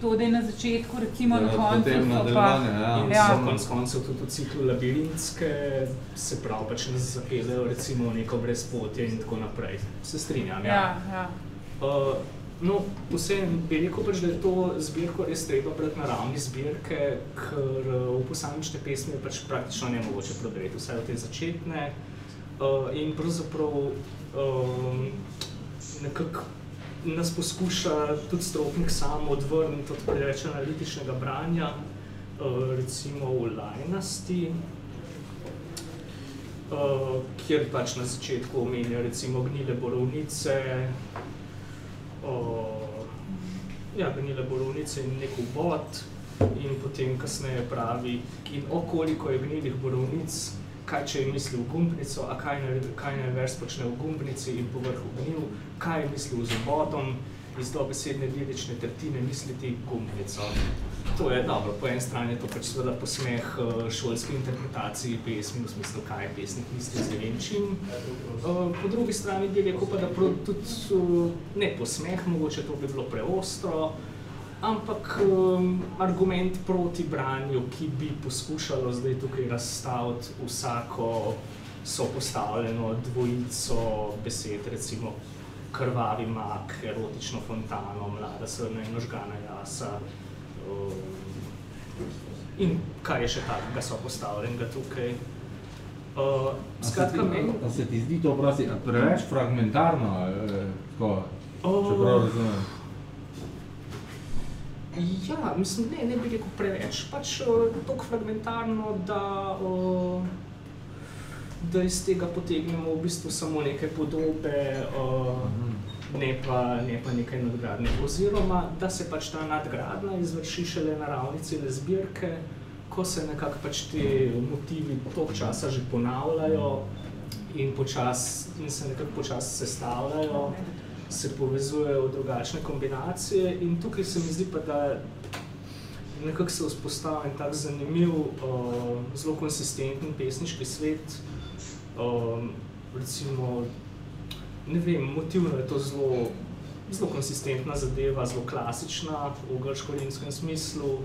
Speaker 3: to, da je na začetku, recimo ja, na koncu,
Speaker 2: pa... Ja.
Speaker 5: In ja. so konc koncev tudi v ciklu labirintske, se pravi, pač nas zapeljejo recimo neko brezpotje in tako naprej. Se strinjam, ja.
Speaker 3: ja, ja.
Speaker 5: Uh, no, vseeno bi rekel pač, da je to zbirko res treba brati na ravni zbirke, ker v posamične pesmi je pač praktično nemogoče prodreti, vsaj v te začetne. Uh, in pravzaprav um, nekako nas poskuša tudi stroknik sam odvrniti od preveč analitičnega branja, uh, recimo v lajnosti, uh, kjer pač na začetku omenja recimo gnile borovnice, uh, ja, gnile borovnice in nek ubod, in potem kasneje pravi, in okoliko je gnilih borovnic, kaj če je mislil gumbnico, a kaj naj, kaj vers počne v gumbnici in povrhu gnil, kaj je mislil z obodom, iz dobesedne lirične tretjine misliti gumbnico. To je dobro, po eni strani je to pač seveda posmeh eh, šolski interpretaciji pesmi, v smislu, kaj je pesnik misli z Velenčim. Eh, po drugi strani bi rekel pa, da tudi eh, ne posmeh, mogoče to bi bilo preostro, ampak um, argument proti branju, ki bi poskušalo zdaj tukaj razstaviti vsako sopostavljeno dvojico besed, recimo krvavi mak, erotično fontano, mlada srna in ožgana jasa. Um, in kaj je še takega sopostavljenega tukaj? Uh, skratka,
Speaker 2: meni... Se ti zdi to prosti, preveč fragmentarno, eh, tako, čeprav razumem?
Speaker 5: Ja, mislim, ne, ne bi rekel preveč, pač uh, toliko fragmentarno, da, uh, da iz tega potegnemo v bistvu samo neke podobe, uh, ne, pa, ne pa nekaj nadgradne. Oziroma, da se pač ta nadgradna izvrši šele na ravni cele zbirke, ko se nekako pač te motivi toliko časa že ponavljajo in, počas, in se nekako počasi sestavljajo. Se povezujejo v drugačne kombinacije in tukaj se mi zdi pa, da nekako se vzpostavlja en tak zanimiv, uh, zelo konsistenten pesniški svet. Um, recimo, ne vem, motivno je to zelo, zelo konsistentna zadeva, zelo klasična v grško-rimskem smislu.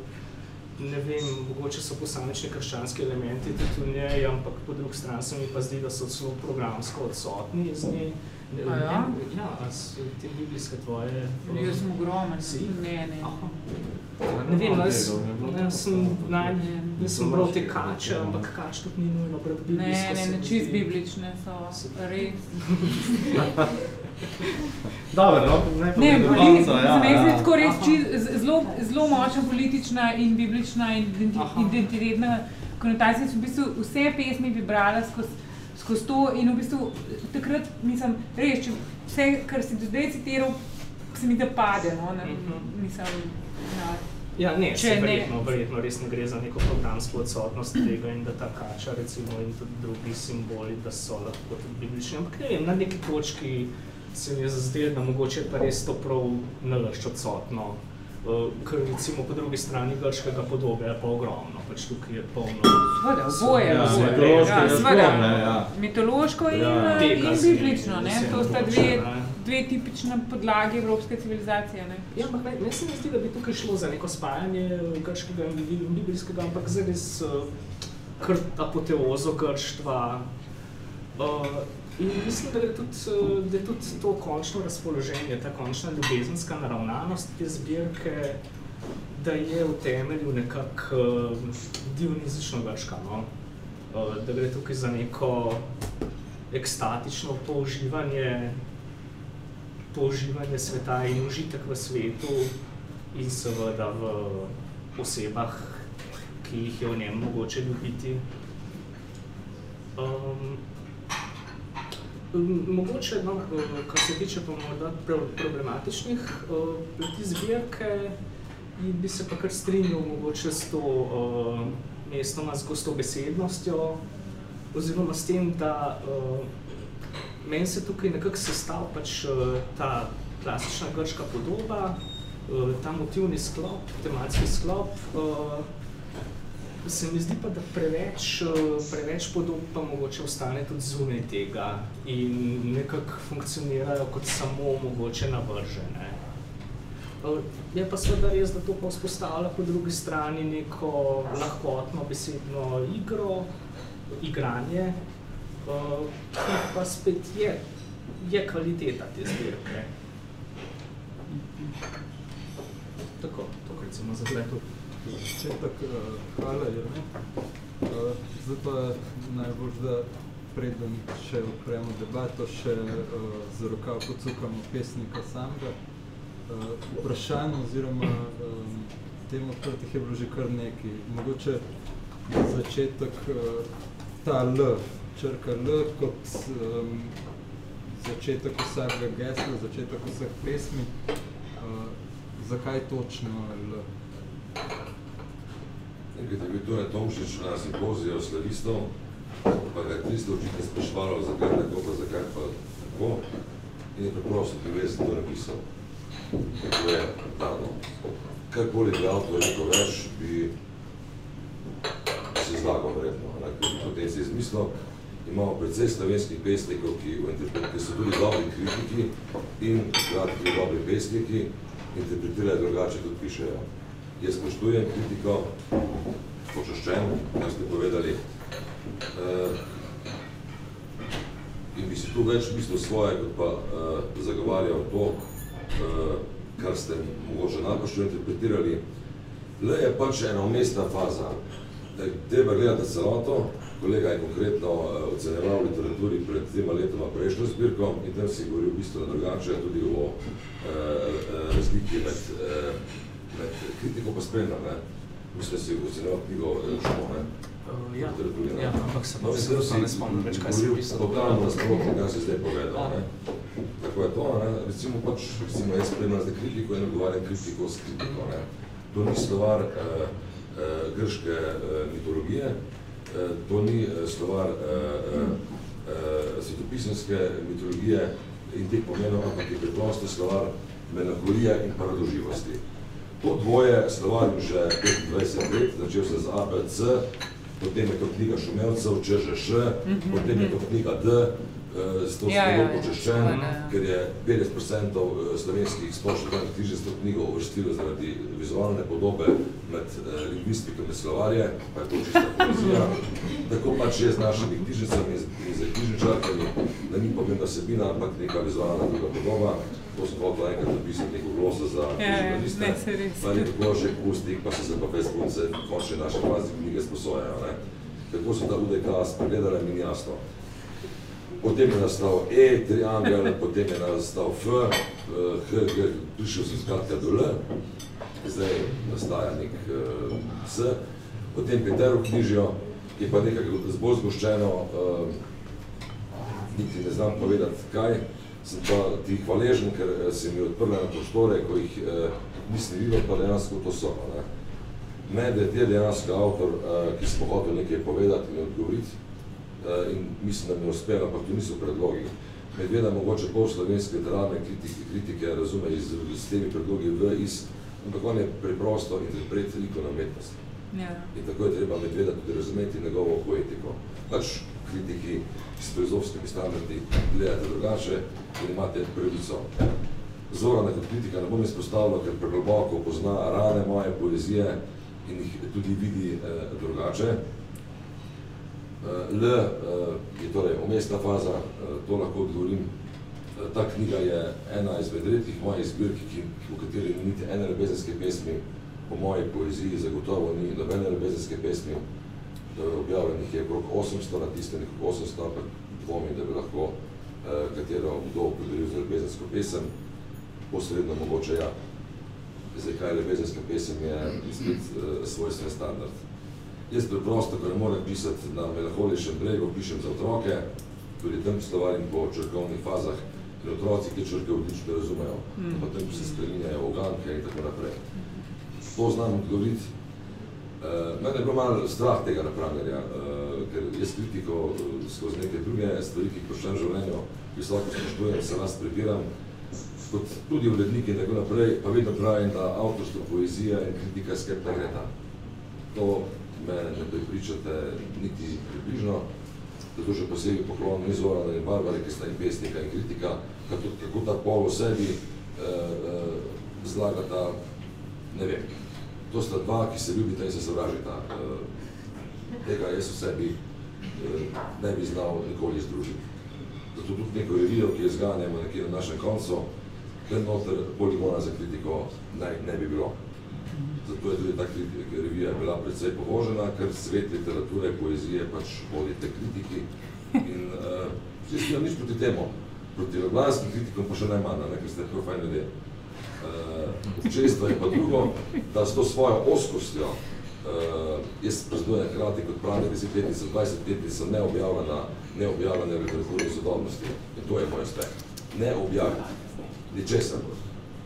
Speaker 5: Ne vem, mogoče so posamečni krščanski elementi tudi v njej, ampak po drugi strani se mi pa zdi, da so celo programsko odsotni iz nje.
Speaker 3: A ja?
Speaker 5: Ja, so te biblijske tvoje...
Speaker 3: Jaz sem ogromen.
Speaker 5: Si?
Speaker 3: Ne, ne.
Speaker 5: Ne vem, jaz, jaz sem, naj, jaz sem bral te kače, ampak kač tudi ni nujno pred
Speaker 3: Ne,
Speaker 5: biblijsko.
Speaker 3: ne, ne,
Speaker 5: mi
Speaker 3: čist biblične so, res.
Speaker 2: Dobro, no, ne
Speaker 3: Ne,
Speaker 2: konca,
Speaker 3: mene
Speaker 2: ja.
Speaker 3: je tako res čist, zelo, zelo močna politična in biblična in identi, identitetna konotacija. V bistvu vse pesmi bi brala skozi skozi to in v bistvu takrat nisem, res, če vse, kar si do zdaj citiral, se mi da pade, no, ne,
Speaker 5: Mhm.
Speaker 3: nisem, ja.
Speaker 5: Ja, ne,
Speaker 3: Če
Speaker 5: se
Speaker 3: ne-
Speaker 5: verjetno, verjetno res ne gre za neko programsko odsotnost tega in da ta kača recimo in tudi drugi simboli, da so lahko tudi biblični, ampak ne vem, na neki točki se mi je zazdelo, da mogoče pa res to prav nalašč odsotno. Uh, ker recimo po drugi strani grškega podobja je pa ogromno, pač tukaj je polno
Speaker 3: Seveda, oboje,
Speaker 2: Ja,
Speaker 3: oboje. ja,
Speaker 2: je
Speaker 3: seveda,
Speaker 2: sploh, ne, ja.
Speaker 3: Mitološko in,
Speaker 2: Ja.
Speaker 3: ja.
Speaker 5: Tega
Speaker 3: in biblično, ne? To sta dve,
Speaker 5: ne.
Speaker 3: dve tipične podlage evropske civilizacije, ne?
Speaker 5: Ja, ampak meni meni se ne zdi, da bi tukaj šlo za neko spajanje grškega in biblijskega, ampak za res uh, kar apoteozo grštva. Uh, in mislim, da je, tudi, da je tudi to končno razpoloženje, ta končna ljubezenska naravnanost te zbirke, da je v temelju nekako uh, dionizično grška. No? Uh, da gre tukaj za neko ekstatično použivanje použivanje sveta in užitek v svetu in seveda v osebah, ki jih je v njem mogoče ljubiti. Um, mogoče, no, kar se tiče pa morda pro- problematičnih plati zbirke, bi se pa kar strinjal mogoče s to uh, mestoma z gostobesednostjo, oziroma s tem, da uh, meni se tukaj nekako sestav pač uh, ta klasična grška podoba, uh, ta motivni sklop, tematski sklop, uh, se mi zdi pa, da preveč, preveč podob pa mogoče ostane tudi zunaj tega in nekako funkcionirajo kot samo mogoče navržene. Uh, Je pa seveda res, da to pa vzpostavlja po drugi strani neko lahkotno besedno igro, igranje, ki pa spet je, je kvaliteta te zbirke. Tako, to recimo za tudi.
Speaker 1: Začetek, hvala, Jernej. Uh, zdaj pa najbolj, da preden še odpremo debato, še uh, za rokav pocukamo pesnika samega. Uh, vprašanj oziroma tem odprtih je bilo že kar nekaj. Mogoče za začetek ta L, črka L kot začetek vsakega gesla, začetek vseh pesmi. Zakaj točno L?
Speaker 4: Enkrat je bil Tone Tomšič na simpoziju slavistov, pa ga je 300 očitno sprašvalo, zakaj tako, pa zakaj pa tako. In je preprosto privezno to napisal. To je dano. Karkoli bi avtor rekel več, bi se zlagal verjetno, ne, ker bi potem si izmislil. Imamo precej slovenskih pesnikov, ki, ki so tudi dobri kritiki in hkrati tudi dobri pesniki, interpretirajo drugače, tudi pišejo. Jaz spoštujem kritiko, počaščen, kar ste povedali. Uh, in bi si tu več mislil svoje, kot pa uh, zagovarjal to, uh, kar ste mogoče napačno interpretirali. Le je pač ena umestna faza. Treba gledati celoto, kolega je konkretno uh, ocenjeval v literaturi pred dvema letoma prejšnjo zbirko in tam si govoril bistveno drugače tudi o uh, uh, razliki med, uh, kritiko pa spremlja, ne. Mislim, da si ocenjeval knjigo uh, Šmo, ne.
Speaker 5: Uh, ja, ja, ampak se pa
Speaker 4: No, si
Speaker 5: ne spomnim več, kaj
Speaker 4: govoril
Speaker 5: pisal.
Speaker 4: Popolnoma nasprotno, kar si zdaj povedal. Ne? Tako je to, ne? recimo pač, recimo jaz spremljam zdaj kritiko in odgovarjam kritiko s kritiko. Ne? To ni slovar uh, uh, grške uh, mitologije, uh, to ni uh, slovar uh, uh, uh, svetopisanske mitologije, in teh pomenov, ampak je preprosto slovar melankolije in paradoživosti. To dvoje slovarim že 25 let, začel se z ABC, potem je to knjiga Šumelcev, ČŽŠ, potem je to knjiga D, s to
Speaker 3: Ja,
Speaker 4: sem
Speaker 3: ja, ja.
Speaker 4: počeščen,
Speaker 3: Ja, ja.
Speaker 4: ker je 50% slovenskih splošnih knjižnic to knjigo uvrstilo zaradi vizualne podobe med eh, lingvistiko in slovarje, pa je to čista poezija. Tako pač je z našimi knjižnicami in z- knjižničarkami, da ni pomembna sebina, ampak neka vizualna druga podoba. To sem hotel enkrat napisati neko gloso za
Speaker 3: Ja, ja,
Speaker 4: žurnaliste,
Speaker 3: ne,
Speaker 4: pa je tako že pustik, pa so se pa vse punce končne naše fazi knjige sposojajo. Ne? Kako so ta UDK spregledala, mi ni jasno. Potem je nastal E, triangel, potem je nastal F, H, G, prišel sem skratka do L, zdaj nastaja nek uh, S, potem Petero knjižijo, ki pa nekako bolj zgoščeno, uh, niti ne znam povedati kaj, sem pa ti hvaležen, ker eh, si mi odprla na prostore, ko jih uh, nisem videl, pa dejansko to so. Ne? Medved je dejansko avtor, uh, ki smo hotel nekaj povedati in odgovoriti, in mislim, da mi je uspelo, ampak to niso predlogi. Medveda mogoče pol slovenske literarne kritike, kritike razume iz, s temi predlogi v iz, ampak on je preprosto interpret likovne umetnosti.
Speaker 3: Ja.
Speaker 4: In tako je treba medveda tudi razumeti njegovo poetiko. Pač kritiki s filozofskimi standardi gledate drugače in imate pravico. Zorana kot kritika ne bom izpostavljal, ker pregloboko pozna rane moje poezije in jih tudi vidi eh, drugače. Eh, L eh, je torej umestna faza, eh, to lahko odgovorim. Ta knjiga je ena izmed redkih mojih zbirk, v kateri ni niti ene ljubezenske pesmi, po moji poeziji zagotovo ni nobene ljubezenske pesmi, objavljenih je okrog 800, natisnjenih okrog 800, ampak dvomim, da bi lahko katero kdo opredelil za ljubezensko pesem, posredno mogoče ja. Zdaj, kaj je ljubezenska pesem, je spet svojstven standard. Jaz preprosto, ko ne morem pisati na melaholičnem bregu, pišem za otroke, tudi tam slovarim po črkovnih fazah, in otroci te črke odlično razumejo,
Speaker 3: Mm.
Speaker 4: potem se spreminjajo oganke in tako naprej. To znam odgovoriti. Uh, mene je bilo malo strah tega napravljanja, uh, ker jaz kritiko uh, skozi neke druge stvari, ki jih počnem v življenju, visoko spoštujem, se nas prebiram, kot tudi uredniki in tako naprej, pa vedno pravim, da avtorstvo, poezija in kritika skepta greta. To me ne prepričate niti približno, zato še posebej poklon ni Zorana in Barbare, ki sta in pesnika in kritika, kako, kako ta pol v sebi uh, uh, zlagata, ne vem, to sta dva, ki se ljubita in se sovražita. Uh, tega jaz v sebi uh, ne bi znal nikoli združiti. Zato tudi neko revijo, ki je zganjamo nekje na našem koncu, ten noter poligona za kritiko naj ne bi bilo. Zato je tudi ta revija bila precej povožena, ker svet literature, poezije pač vodite kritiki in uh, jaz nimam nič proti temu. Proti ljubljanskim kritikom pa še najmanj, ne, ker ste prav fajn ljudje. Uh, često je pa drugo, da s to svojo oskostjo, uh, jaz praznujem hkrati kot pravi desetletnica, dvajsetletnica neobjavljena, neobjavljene literature v sodobnosti. In to je moj uspeh. Ne objaviti. Ničesar.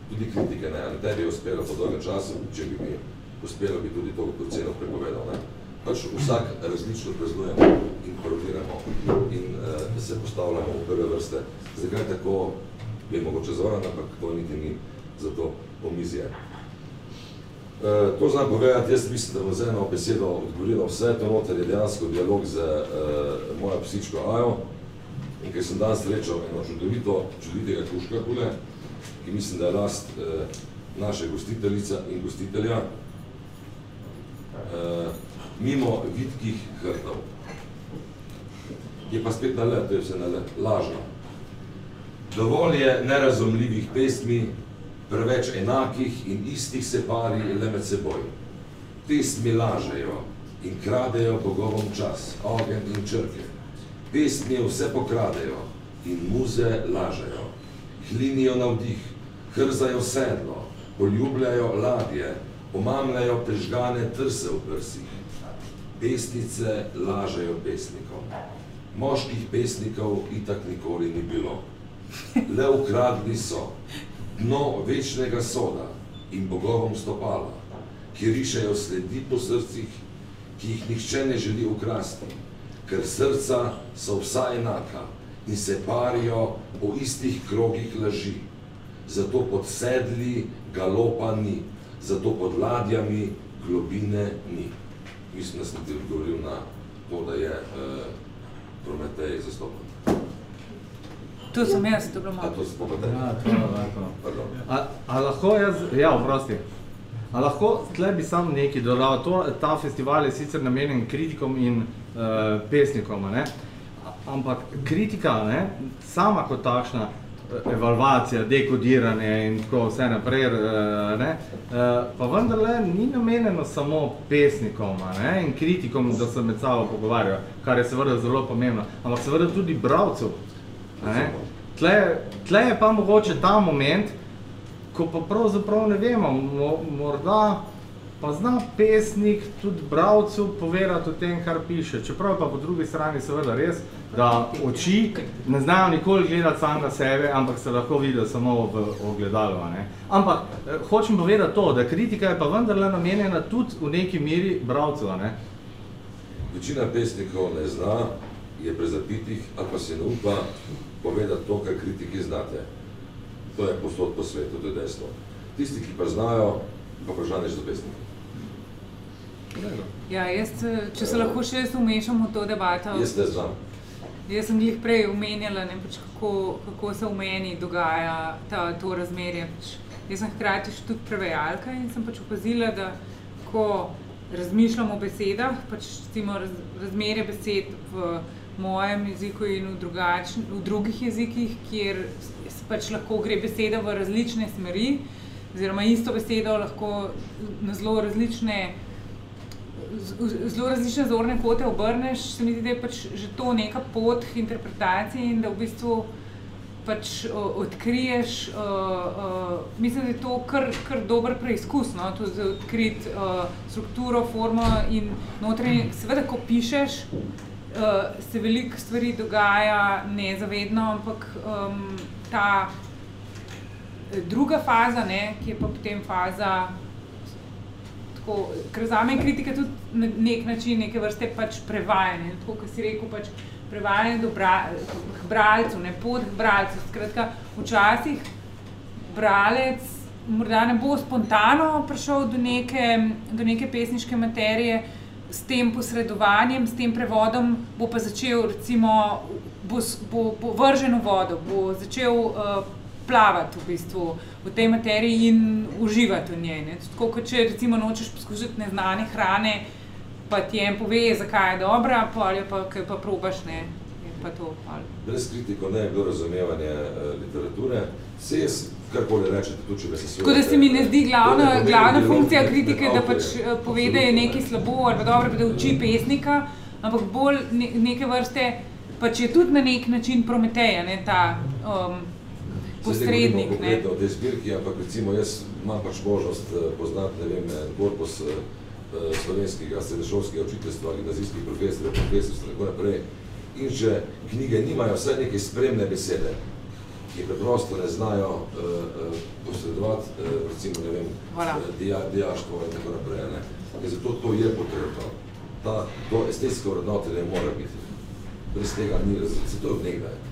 Speaker 4: Tudi kritike ne. Ali tebi je uspelo po dolgem času, če bi mi uspelo, bi tudi to kot ceno prepovedal. Ne? Pač vsak različno praznujemo in parodiramo in uh, se postavljamo v prve vrste. Zakaj tako, bi mogoče zoran, ampak to niti ni za to omizje. Uh, to znam povedati, jaz mislim, da bom z eno besedo odgovorila vse, to noter je dejansko dialog z uh, mojo psičko Ajo. In ker sem danes srečal eno čudovito, čudovitega kuška tule, ki mislim, da je last uh, naše gostiteljica in gostitelja, uh, mimo vitkih hrtov. Je pa spet na le, to je vse na le, lažno. Dovolj je nerazumljivih pesmi, preveč enakih in istih se pari le med seboj. Pesmi lažejo in kradejo bogovom čas, ogen in črke. Pesmi vse pokradejo in muze lažejo. Hlinijo na vdih, krzajo sedlo, poljubljajo ladje, omamljajo težgane trse v prsih. Pesnice lažejo pesnikom. Moških pesnikov itak nikoli ni bilo. Le ukradli so dno večnega soda in bogovom stopala, ki rišejo sledi po srcih, ki jih nihče ne želi ukrasti, ker srca so vsa enaka in se parijo o istih krogih laži. Zato pod sedli galopa ni, zato pod ladjami globine ni. Mislim, da sem ti odgovoril na to, da je uh, Prometej zastopan.
Speaker 3: To sem jaz, to je bilo malo.
Speaker 4: A to se Prometej?
Speaker 2: Ja, to je.
Speaker 4: Pardon.
Speaker 2: A, a lahko jaz, ja, oprosti. A lahko tle bi sam nekaj dodal, to, ta festival je sicer namenjen kritikom in uh, pesnikom, a ne? A- ampak kritika, ne, sama kot takšna, eh, evalvacija, dekodiranje in tako vse naprej, eh, ne, eh, pa vendarle ni namenjeno samo pesnikom ne, in kritikom, da se med sabo pogovarjajo, kar je seveda zelo pomembno, ampak seveda tudi bravcev. ne. Tle, tle je pa mogoče ta moment, ko pa pravzaprav ne vemo, mo, morda pa zna pesnik tudi bravcu povedati o tem, kar piše. Čeprav pa po drugi strani seveda res, da oči ne znajo nikoli gledati sam na sebe, ampak se lahko vidijo samo v ogledalu. a Ne? Ampak eh, hočem povedati to, da kritika je pa vendarle namenjena tudi v neki meri bravcu. Ne?
Speaker 4: Večina pesnikov ne zna, je prezapitih ali pa si ne upa povedati to, kar kritiki znate. To je posod po svetu, to je dejstvo. Tisti, ki pa znajo, pa vprašanje za pesnike.
Speaker 3: Ja, jaz, eh, če se lahko še jaz umešam v to debato.
Speaker 4: Jaz ne znam.
Speaker 3: Jaz sem jih prej omenjala, ne, pač kako, kako se v meni dogaja ta, to razmerje. Pač, jaz sem hkrati še tudi prevajalka in sem pač opazila, da ko razmišljam o besedah, pač recimo raz, razmerje besed v mojem jeziku in v, drugačn, v drugih jezikih, kjer pač lahko gre beseda v različne smeri, oziroma isto besedo lahko na zelo različne z- zelo različne zorne kote obrneš, se mi zdi, da je pač že to neka pot k interpretaciji in da v bistvu pač o, odkriješ, uh, uh, mislim, da je to kar, kar dober preizkus, no? tudi odkriti uh, strukturo, formo in notranje, seveda, ko pišeš, uh, se veliko stvari dogaja nezavedno, ampak um, ta druga faza, ne, ki je pa potem faza tako, ker za me je kritika tudi na nek način neke vrste pač prevajanje, tako kot si rekel, pač prevajanje do bra, bralcu, ne pot k bralcu. Skratka, včasih bralec morda ne bo spontano prišel do neke, do neke pesniške materije, s tem posredovanjem, s tem prevodom bo pa začel recimo, bo, bo, bo vržen v vodo, bo začel uh, plavati v bistvu v tej materiji in uživati v njej. Ne. Tako kot če recimo nočeš poskušati neznane hrane, pa ti en pove, zakaj je dobra, pol jo pa, pa probaš, ne, pa to. Pol.
Speaker 4: Brez kritiko ne je bilo razumevanje uh, literature. Se jaz karkoli rečete, tudi če me se
Speaker 3: Tako da se mi ne zdi glavna,
Speaker 4: ne
Speaker 3: glavna funkcija kritike, da pač eh, pove, da je nekaj slabo ali pa dobro, da uči pesnika, ampak bolj ne, neke vrste, pač je tudi na nek način Prometeja, ne, ta um, posrednik. Ne.
Speaker 4: Konkretno o tej zbirki, ampak recimo jaz imam pač možnost eh, poznati, ne vem, korpus eh, eh, slovenskega srednješolskega učiteljstva, gimnazijskih profesorjev, profesorstv in tako naprej. In če knjige nimajo vsaj neke spremne besede, ki preprosto ne znajo uh, uh, posredovati, uh, recimo, ne vem,
Speaker 3: Voilà.
Speaker 4: dia, diaštvo in tako naprej. Ne? In zato to je potrebno. Ta, to estetsko vrednotenje mora biti. Brez tega ni razlice, to je nekdaj.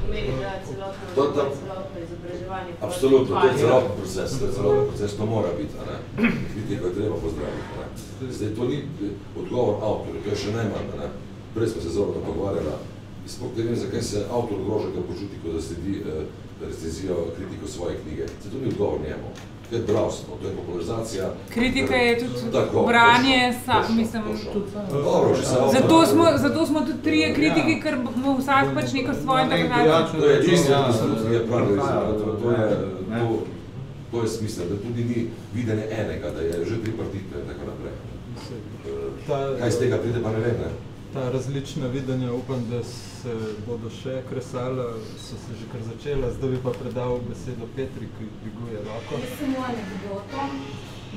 Speaker 6: Pomeni, da celotno,
Speaker 4: To- to-
Speaker 6: celotno izobraževanje.
Speaker 4: Absolutno, to je celoten proces, to je celoten proces, to mora biti, a ne. Kritiko je treba pozdraviti, a ne. Zdaj, to ni odgovor avtorju, to je še najmanj, a ne. Prej smo se zelo pogovarjala, sploh ne vem, zakaj se avtor groža, ko počuti, kot da sledi eh, recenzijo, kritiko svoje knjige. Zdaj, to ni odgovor njemu. To je bravstvo, to je popularizacija.
Speaker 3: Kritika je tudi
Speaker 4: Tako,
Speaker 3: branje,
Speaker 4: točno,
Speaker 3: sa,
Speaker 4: točno,
Speaker 3: mislim,
Speaker 4: točno. Dobro, če se avtor-
Speaker 3: Zato smo, zato smo tudi trije kritiki, ker bomo vsak pač neko svojo interpretacijo.
Speaker 4: To je čisto,
Speaker 2: Ja,
Speaker 4: to je
Speaker 2: ja,
Speaker 4: to, to, je,
Speaker 2: ne.
Speaker 4: to, to je smisel, da tudi ni videnje enega, da je že tripartitno in tako naprej. Eh,
Speaker 1: Ta,
Speaker 4: Kaj iz tega pride, pa ne vem, ne?
Speaker 1: Ta različna videnja upam, da se bodo še kresala, so se že kar začela, zdaj bi pa predal besedo Petri, ki dviguje roko.
Speaker 7: Jaz samo anekdoto,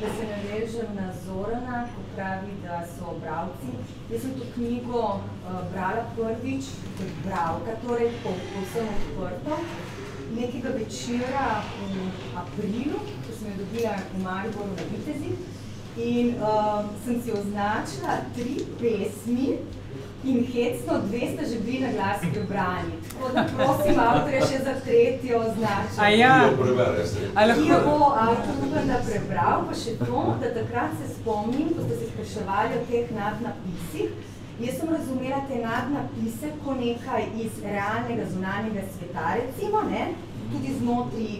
Speaker 7: da se navežem na Zorana, ko pravi, da so bralci. Jaz sem to knjigo uh, brala prvič, kot bralka, torej po, povsem odprto. Nekega večera v aprilu, ko sem jo dobila v Mariboru na Vitezi, In um, sem si označila tri pesmi in hecno dve sta že bili na glas prebrani. Tako da prosim avtorja še za tretjo označila.
Speaker 3: A ja.
Speaker 7: Ki jo
Speaker 3: lahko,
Speaker 7: bo avtor upam, da prebral, pa še to, da takrat se spomnim, ko ste se spraševali o teh nadnapisih. Jaz sem razumela te nadnapise kot nekaj iz realnega zunanjega sveta, recimo, ne? tudi znotraj,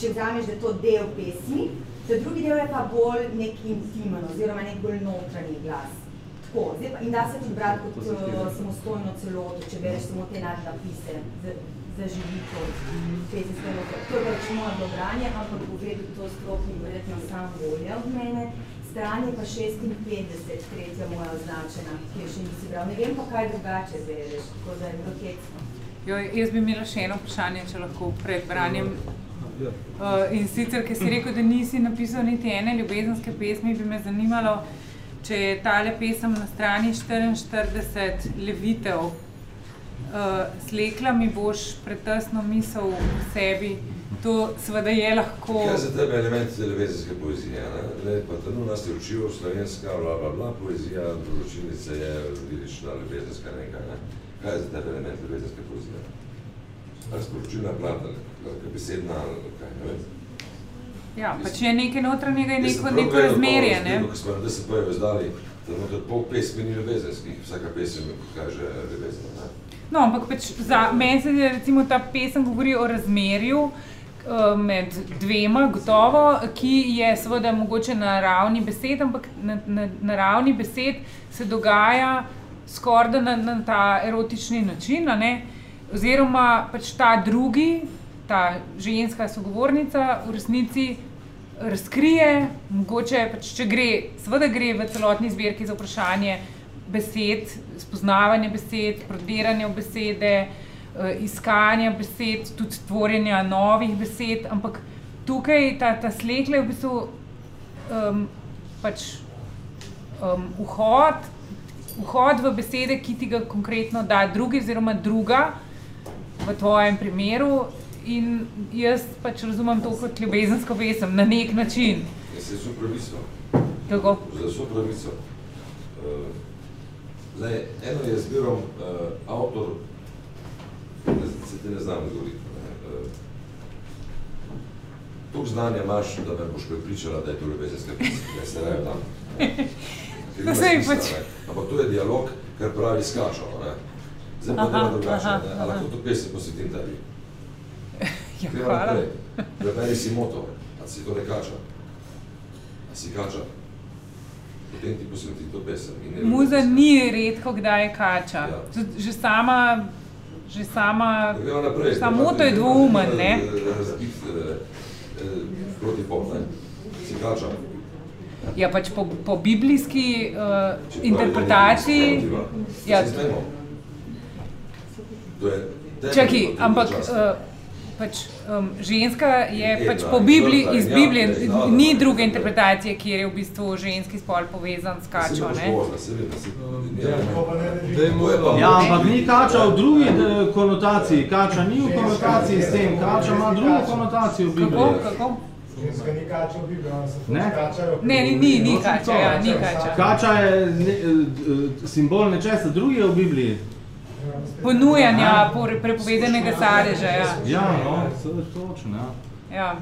Speaker 7: če vzameš, da je to del pesmi, ta drugi del je pa bolj nek intimen oziroma nek bolj notranji glas. Tako, zdaj pa, in da se tudi brati kot uh, samostojno celoto, če bereš samo te nadnapise za, za živito pesniškega. To je pač moje dobranje, ampak povedal to strok mi verjetno sam volja od mene. Stran je pa 56, tretja moja označena, ki jo še nisi bral. Ne vem pa, kaj drugače bereš, tako da je bilo hecno.
Speaker 3: jo, jaz bi imela še eno vprašanje, če lahko pred branjem. Uh, in sicer, ker si rekel, da nisi napisal niti ene ljubezenske pesmi, bi me zanimalo, če je tale pesem na strani 44 Levitev. Uh, slekla mi boš pretesno misel v sebi, to seveda je lahko.
Speaker 4: Kaj je za tebe element televizijske poezije? Ne? Le, pa temu nas je učil slovenska, bla, bla, bla, poezija, določilnica je lirična, ljubezenska nekaj. Ne? Kaj je za tebe element ljubezenske poezije? Ali sporočilna plata, ali besedna, ali kaj, ne vem.
Speaker 3: Ja, pač je nekaj notranjega in neko, neko razmerje. Ne?
Speaker 4: Ko smo na DSP-ju izdali, da ima tudi pol pesmi ni ljubezenskih, vsaka pesem kaže ljubezen. Ne?
Speaker 3: No, ampak pač za meni se recimo ta pesem govori o razmerju eh, med dvema, gotovo, ki je seveda mogoče na ravni besed, ampak na, na, na ravni besed se dogaja skoraj na, na ta erotični način, ne? oziroma pač ta drugi, ta ženska sogovornica v resnici razkrije, mogoče pač, če gre, seveda gre v celotni zbirki za vprašanje besed, spoznavanje besed, prodiranje v besede, eh, iskanja besed, tudi tvorjenja novih besed, ampak tukaj ta, ta slekla je v bistvu um, pač um, vhod, vhod v besede, ki ti ga konkretno da drugi oziroma druga, v tvojem primeru. In jaz pač razumem to kot ljubezensko pesem na nek način.
Speaker 4: Jaz se so pravico,
Speaker 3: Kako?
Speaker 4: za vso pravico. Uh, zdaj, eno je zbirom uh, avtor, ne, se ti ne znam govoriti. Ne, uh, Toliko znanja imaš, da me boš prepričala, da je to ljubezenska pesem, se raje tam. Ker ima
Speaker 3: saj
Speaker 4: smisla,
Speaker 3: pač-.
Speaker 4: Ampak to je dialog, kar pravi skačamo. Ne. Zdaj pa
Speaker 3: Aha,
Speaker 4: dela drugače,
Speaker 3: aha,
Speaker 4: ne.
Speaker 3: aha.
Speaker 4: A lahko to pesem posvetim tebi.
Speaker 3: Ja,
Speaker 4: Gremo
Speaker 3: hvala.
Speaker 4: naprej. Preberi si moto, a si torej kača. A si kača. Potem ti posveti to pesem.
Speaker 3: Muza ni redko kdaj kača.
Speaker 4: Ja.
Speaker 3: Že sama, že sama,
Speaker 4: Gremo naprej.
Speaker 3: samo to je dvoumen, ne?
Speaker 4: Razbit eh, eh, proti pol, ne? Si kača.
Speaker 3: Ja, pač po, po biblijski uh, interpretaciji.
Speaker 4: je
Speaker 3: Ja.
Speaker 4: To je
Speaker 3: čakaj,
Speaker 4: proti
Speaker 3: ampak uh, pač, um, ženska je
Speaker 4: Je,
Speaker 3: pač po
Speaker 4: je
Speaker 3: Bibliji, iz
Speaker 4: ja,
Speaker 3: Biblije,
Speaker 4: ja, ja,
Speaker 3: ni
Speaker 4: da,
Speaker 3: druge interpretacije, kjer je v bistvu ženski spol povezan s kačo. Ne?
Speaker 1: Ja,
Speaker 4: je pa-
Speaker 2: Ja, ampak ni kača v drugi eh, konotaciji. Kača ni v konotaciji s tem, kača ima drugo konotacijo v
Speaker 3: Kako?
Speaker 2: Bibliji.
Speaker 3: Kako?
Speaker 8: Ženska ni kača v Bibliji, ona se
Speaker 2: Ne?
Speaker 8: kačajo.
Speaker 3: Ne, ni, ni, ni kača, ja, ni kača.
Speaker 2: Kača je ne, eh, eh, simbol nečesa drugega v Bibliji.
Speaker 3: Ponujanja prepovedanega sadeža. Ja.
Speaker 2: Ja, no, to je točno, ja.
Speaker 3: Ja.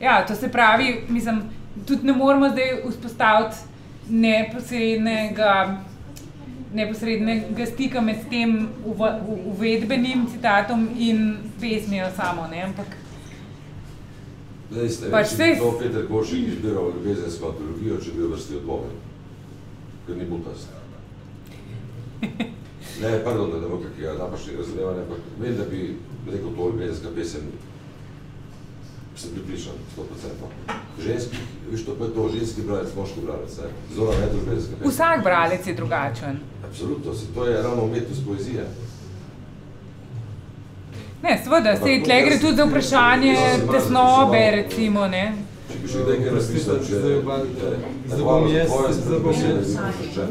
Speaker 3: ja, to se pravi, mislim, tudi ne moramo zdaj vzpostaviti neposrednega, neposrednega stika med tem uvedbenim citatom in pesmijo samo. Ne? Ampak
Speaker 4: Zdaj ste,
Speaker 3: Pač
Speaker 4: če bi to Peter Košik izbiral ljubezensko antologijo, če bi vrstil odlomen. Ker ni butast. Ne, pardon, da ne bo kakega napačnega razumevanja, ampak vem, da bi rekel to ljubezenska pesem, sem pripričan, 100%. Ženski, viš, to pa je to, ženski bralec, moški bralec, ne? Zora ne ljubezenska pesem.
Speaker 3: vsak bralec je drugačen.
Speaker 4: Absolutno, se to je ravno umetnost poezije.
Speaker 3: Ne, seveda, se tle gre
Speaker 4: si-
Speaker 3: tudi za vprašanje
Speaker 4: si
Speaker 3: tesnobe, recimo. Ne?
Speaker 4: Če bi še kdaj kaj razpisal, če...
Speaker 1: Zdaj pa-
Speaker 4: eh,
Speaker 1: zdaj bom jaz- zdaj bom jaz-
Speaker 4: ker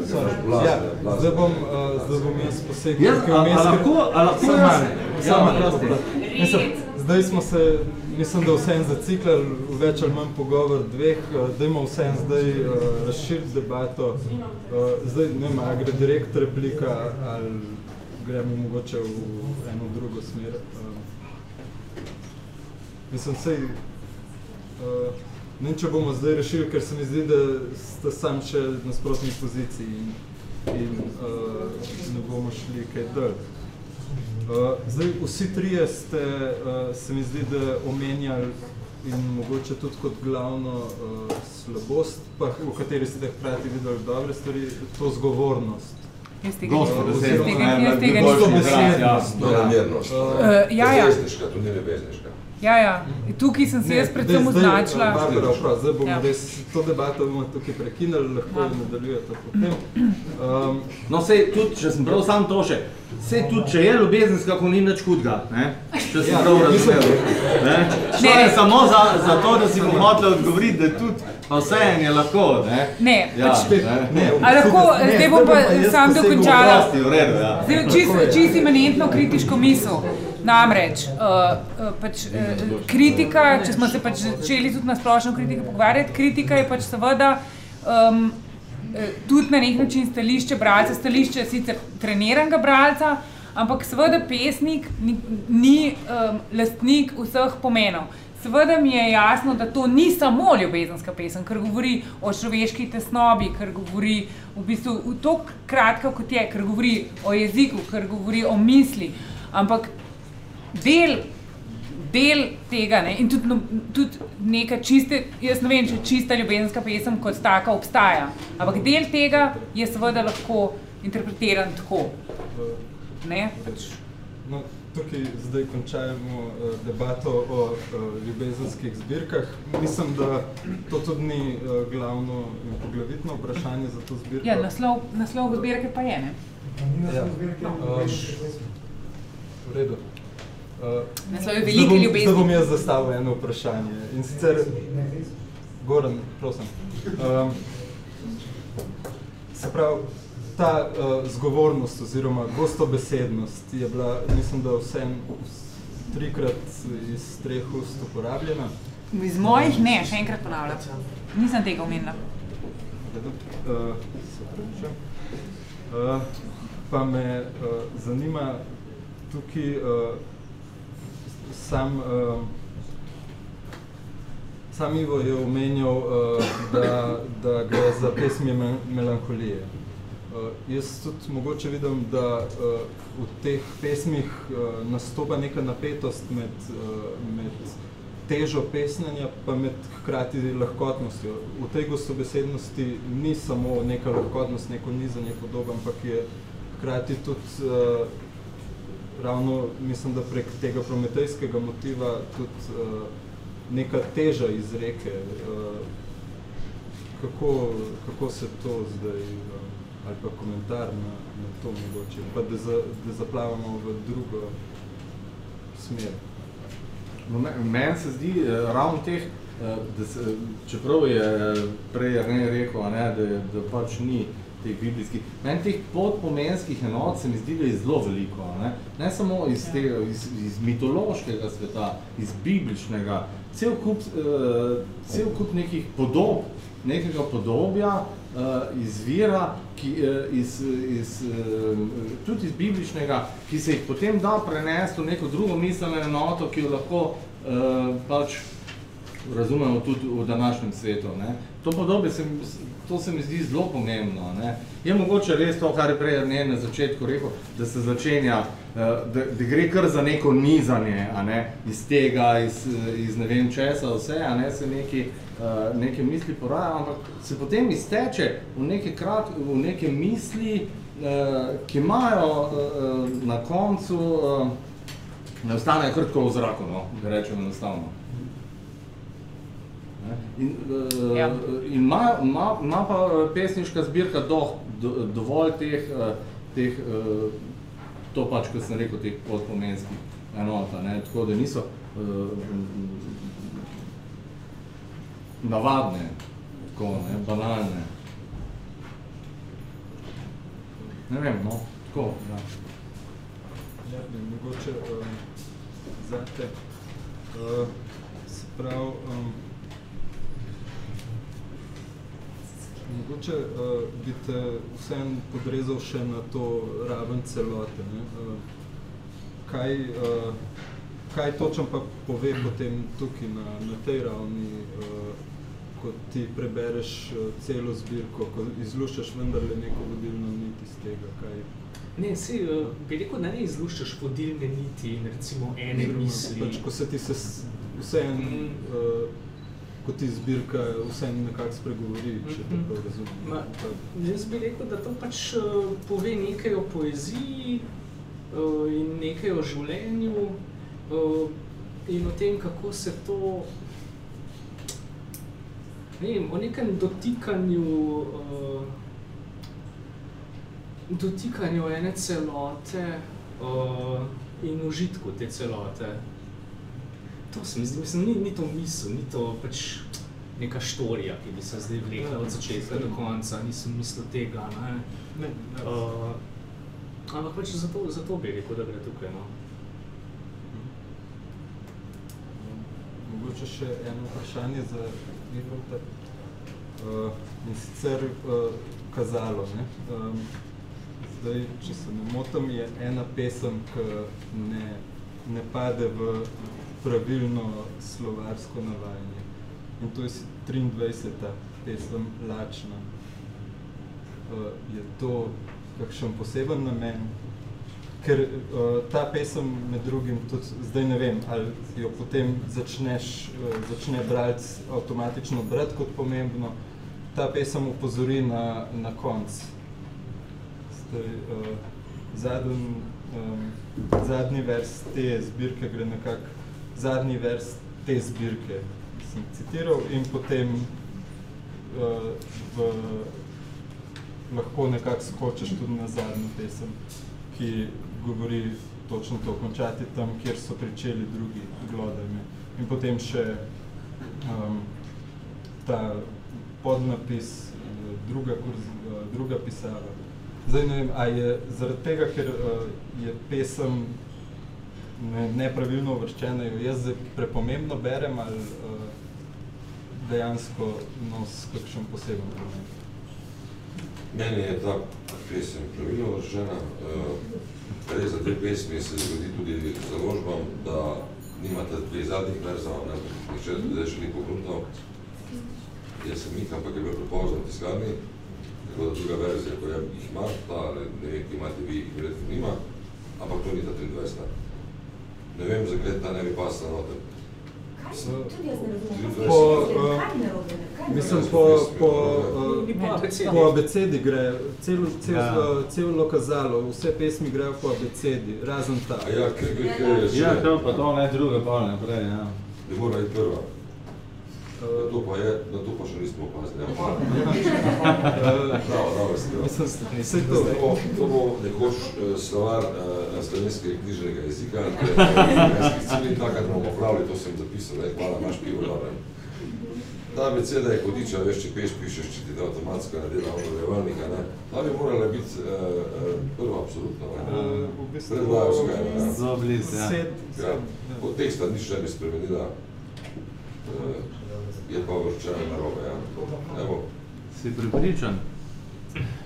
Speaker 1: Ja, zdaj bom, uh, zdaj bom jaz posegel.
Speaker 2: Jaz,
Speaker 1: ker
Speaker 2: a, a
Speaker 1: vmes-
Speaker 2: lahko, a lahko
Speaker 1: Samo
Speaker 2: jaz,
Speaker 1: malo.
Speaker 2: Ja,
Speaker 1: prosti.
Speaker 2: prosti.
Speaker 1: Mislim, zdaj smo se, mislim, da vsem zaciklali v več ali manj pogovor dveh, uh, dajmo vsem zdaj uh, razširiti debato. Uh, zdaj, ne vem, a gre direkt replika ali gremo mogoče v eno drugo smer. Uh, mislim, sej, uh, ne če bomo zdaj rešili, ker se mi zdi, da ste sam še na sprotni poziciji in, in uh, ne bomo šli kaj dalj. Uh, zdaj, vsi trije ste, uh, se mi zdi, da omenjali in mogoče tudi kot glavno uh, slabost, pa v kateri ste hkrati videli dobre stvari, to zgovornost.
Speaker 3: Jaz tega
Speaker 2: Gosto
Speaker 3: nisem-
Speaker 2: besedno,
Speaker 3: jaz tega-
Speaker 2: ne,
Speaker 3: jaz tega
Speaker 2: boljši
Speaker 3: nisem-
Speaker 2: izraz, ja.
Speaker 1: No,
Speaker 4: Namernost.
Speaker 1: Uh,
Speaker 3: Eh, ja, ja.
Speaker 4: Bezniška, to ni nebezniška.
Speaker 3: Ja, ja. Tukaj sem se jaz predvsem
Speaker 1: zdaj,
Speaker 3: označila.
Speaker 1: Barbara, prav, zdaj bomo
Speaker 3: Ja.
Speaker 1: res to debato bomo tukaj prekinili, lahko
Speaker 3: Ja.
Speaker 1: jo nadaljujete potem. Um,
Speaker 2: No, sej tudi, če sem prav sam to še, sej tudi, če je ljubezenska, ko ni nič hudga, ne? Če sem
Speaker 1: Ja,
Speaker 2: prav razumel. Ne? Šlo
Speaker 3: Ne.
Speaker 2: je samo za, za to, da si bom hotel odgovoriti, da tudi, pa vse je lahko, ne?
Speaker 3: Ne,
Speaker 2: Ja,
Speaker 3: pač,
Speaker 2: ne.
Speaker 1: ne,
Speaker 3: A lahko,
Speaker 1: ne,
Speaker 3: zdaj bom pa
Speaker 1: jaz
Speaker 3: sam dokončala.
Speaker 2: Ja.
Speaker 3: Zdaj, čist, čist imanentno kritiško misel. Namreč, uh, pač, uh, kritika, če smo se pač začeli tudi na splošno kritiko pogovarjati, kritika je pač seveda um, tudi na nek način stališče bralca, stališče sicer treniranega bralca, ampak seveda pesnik ni, ni um, lastnik vseh pomenov. Seveda mi je jasno, da to ni samo ljubezenska pesem, ker govori o človeški tesnobi, ker govori v bistvu v to kratko, kot je, ker govori o jeziku, ker govori o misli. Ampak del, del tega ne, in tudi, no, tudi neka čiste, jaz ne vem, če čista ljubezenska pesem kot taka obstaja, ampak del tega je seveda lahko interpretiran tako. Ne? Pač,
Speaker 1: No, tukaj zdaj končajmo uh, debato o uh, ljubezenskih zbirkah. Mislim, da to tudi ni uh, glavno in poglavitno vprašanje za to zbirko.
Speaker 3: ja, naslov, naslov zbirke pa je. Ne?
Speaker 1: Ja.
Speaker 8: Ja.
Speaker 1: Um, v redu. Uh,
Speaker 3: Naslov je Velike ljubezni.
Speaker 1: Zdaj bom jaz zastavil eno vprašanje. In sicer, Goran, prosim. Um, se pravi, ta uh, zgovornost oziroma gostobesednost je bila, mislim, da vsem vs- trikrat iz treh ust uporabljena.
Speaker 3: Iz mojih ne, še enkrat ponavljam. Nisem tega omenila.
Speaker 1: Uh, se opravičujem. Uh, pa me uh, zanima tukaj uh, sam, uh, sam Ivo je omenjal, uh, da, da gre za pesmi me melankolije. Uh, jaz tudi mogoče vidim, da uh, v teh pesmih uh, nastopa neka napetost med, uh, med težo pesnjenja, pa med hkrati lahkotnostjo. V tej gostobesednosti ni samo neka lahkotnost, neko nizanje podob, ampak je hkrati tudi uh, ravno, mislim, da prek tega prometejskega motiva tudi uh, neka teža izreke. Uh, kako, kako se to zdaj, uh, ali pa komentar na, na to mogoče, pa da, za, da zaplavamo v drugo smer.
Speaker 2: No, me- Meni se zdi eh, ravno teh, eh, da se, čeprav je eh, prej Rene rekel, ne, da, da pač ni teh biblijskih, meni teh podpomenskih enot se mi zdi, da je zelo veliko. Ne, ne samo iz, tega, iz, iz mitološkega sveta, iz bibličnega, cel kup, eh, cel kup nekih podob, nekega podobja uh, izvira, ki, uh, iz, iz, uh, tudi iz bibličnega, ki se jih potem da prenesti v neko drugo miselno enoto, ki jo lahko uh, pač razumemo tudi v današnjem svetu. Ne. To podobje se, to se mi zdi zelo pomembno. Ne. Je mogoče res to, kar je prej ne, na začetku rekel, da se začenja, eh, da, da gre kar za neko nizanje, a ne, iz tega, iz, iz ne vem česa, vse, a ne, se neki, eh, neke misli poraja, ampak se potem izteče v neke, krat, v neke misli, eh, ki imajo eh, na koncu, eh, ne ostanejo kar tako v zraku, no, da rečem enostavno. In, uh,
Speaker 3: Ja.
Speaker 2: in ima, ima, ima pa eh, pesniška zbirka do, do, dovolj teh, uh, teh uh, to pač, kot sem rekel, teh podpomenskih enot, a ne? tako da niso uh, navadne, tako, ne? banalne. Ne vem, no, tako, ja.
Speaker 1: Ja, mogoče um, zate. Uh, se pravi, um, mogoče uh, bi te vsem podrezal še na to raven celote. Ne? Uh, kaj, uh, kaj točno pa pove potem tukaj na, na tej ravni, uh, ko ti prebereš uh, celo zbirko, ko izluščaš vendarle neko vodilno nit iz tega, kaj
Speaker 5: Ne, si, uh, bi rekel, da ne izluščaš vodilne niti in recimo ene misli.
Speaker 1: Pač, ko se ti se vsem, mm. uh, ko ti zbirka vsem nekako spregovori, če te prav razumem.
Speaker 5: Ma, jaz bi rekel, da to pač uh, pove nekaj o poeziji uh, in nekaj o življenju uh, in o tem, kako se to ne vem, o nekem dotikanju uh, dotikanju ene celote uh, in užitku te celote. To se mi zdi, mislim, ni, ni to misel, ni to pač neka štorija, ki bi se zdaj vlekla od začetka do konca, nisem mislil tega, ne.
Speaker 1: ne, ne.
Speaker 5: Uh, ampak pač zato, zato bi rekel, da gre tukaj, no.
Speaker 1: Mogoče še eno vprašanje za Ivolta. Uh, in sicer uh, kazalo, ne? Um, zdaj, če se ne motim, je ena pesem, ki ne, ne pade v pravilno slovarsko navajanje. In to je 23. pesem Lačna. Uh, je to kakšen poseben namen? Ker uh, ta pesem med drugim tudi, zdaj ne vem, ali jo potem začneš, uh, začne bralc avtomatično brati kot pomembno, ta pesem upozori na, na konc. Zdaj, uh, zadnj, um, zadnji vers te zbirke gre nekako, zadnji vers te zbirke sem citiral in potem uh, v, lahko nekako skočiš tudi na zadnjo pesem, ki govori točno to, končati tam, kjer so pričeli drugi glodajme. In potem še um, ta podnapis, druga, kurz, druga pisava. Zdaj ne vem, a je zaradi tega, ker uh, je pesem nepravilno uvrščena, jo jaz prepomembno berem ali uh, dejansko nos kakšen poseben pomen?
Speaker 4: Meni je ta pesem pravilno uvrščena. Uh, res za te pesmi se zgodi tudi založbam, da nimate dve zadnjih verzov, ne, nišče zdaj še ni pogruntno. Jaz sem jih, ampak je bil prepozno tiskarni, tako da druga verzija, ko jih ima, ta, ne vem, ki imate vi, jih verjetno nima, ampak to ni ta 23. Ne vem, zakaj ta ne bi pasla noter.
Speaker 7: Ne.
Speaker 1: Po,
Speaker 7: Kaj
Speaker 1: uh, Mislim, po, po, uh,
Speaker 5: po abecedi.
Speaker 1: gre, cel, cel,
Speaker 2: Ja.
Speaker 1: ja. celo kazalo, vse pesmi grejo po abecedi, razen ta.
Speaker 4: A ja, kaj, kaj, kaj je še?
Speaker 2: Ja, to pa to ne druga pa naprej, ja.
Speaker 4: Ne mora iti prva.
Speaker 1: Uh,
Speaker 4: To pa je, na to pa še nismo opazili.
Speaker 1: Uh,
Speaker 4: Bravo, bravo, ste
Speaker 1: mislim, vse to.
Speaker 4: To bo, nekoč uh, uh, slovenskega knjižnega jezika, to je slovenski cilj, takrat bomo popravili, to sem zapisal, ne, hvala, imaš pivo, dobro. Ta abeceda je kodiča, veš, če peš, pišeš, če ti da avtomatsko nadela odrevalnika, ne. Ta bi morala biti uh, uh, prva, absolutno, ne.
Speaker 1: V bistvu,
Speaker 4: Predlagajska, ja.
Speaker 2: Zelo blizu, ja.
Speaker 1: Sed,
Speaker 4: Ja, od teksta nič ne bi spremenila, uh, je pa vrčena narobe, ja. Evo,
Speaker 2: Si pripričan?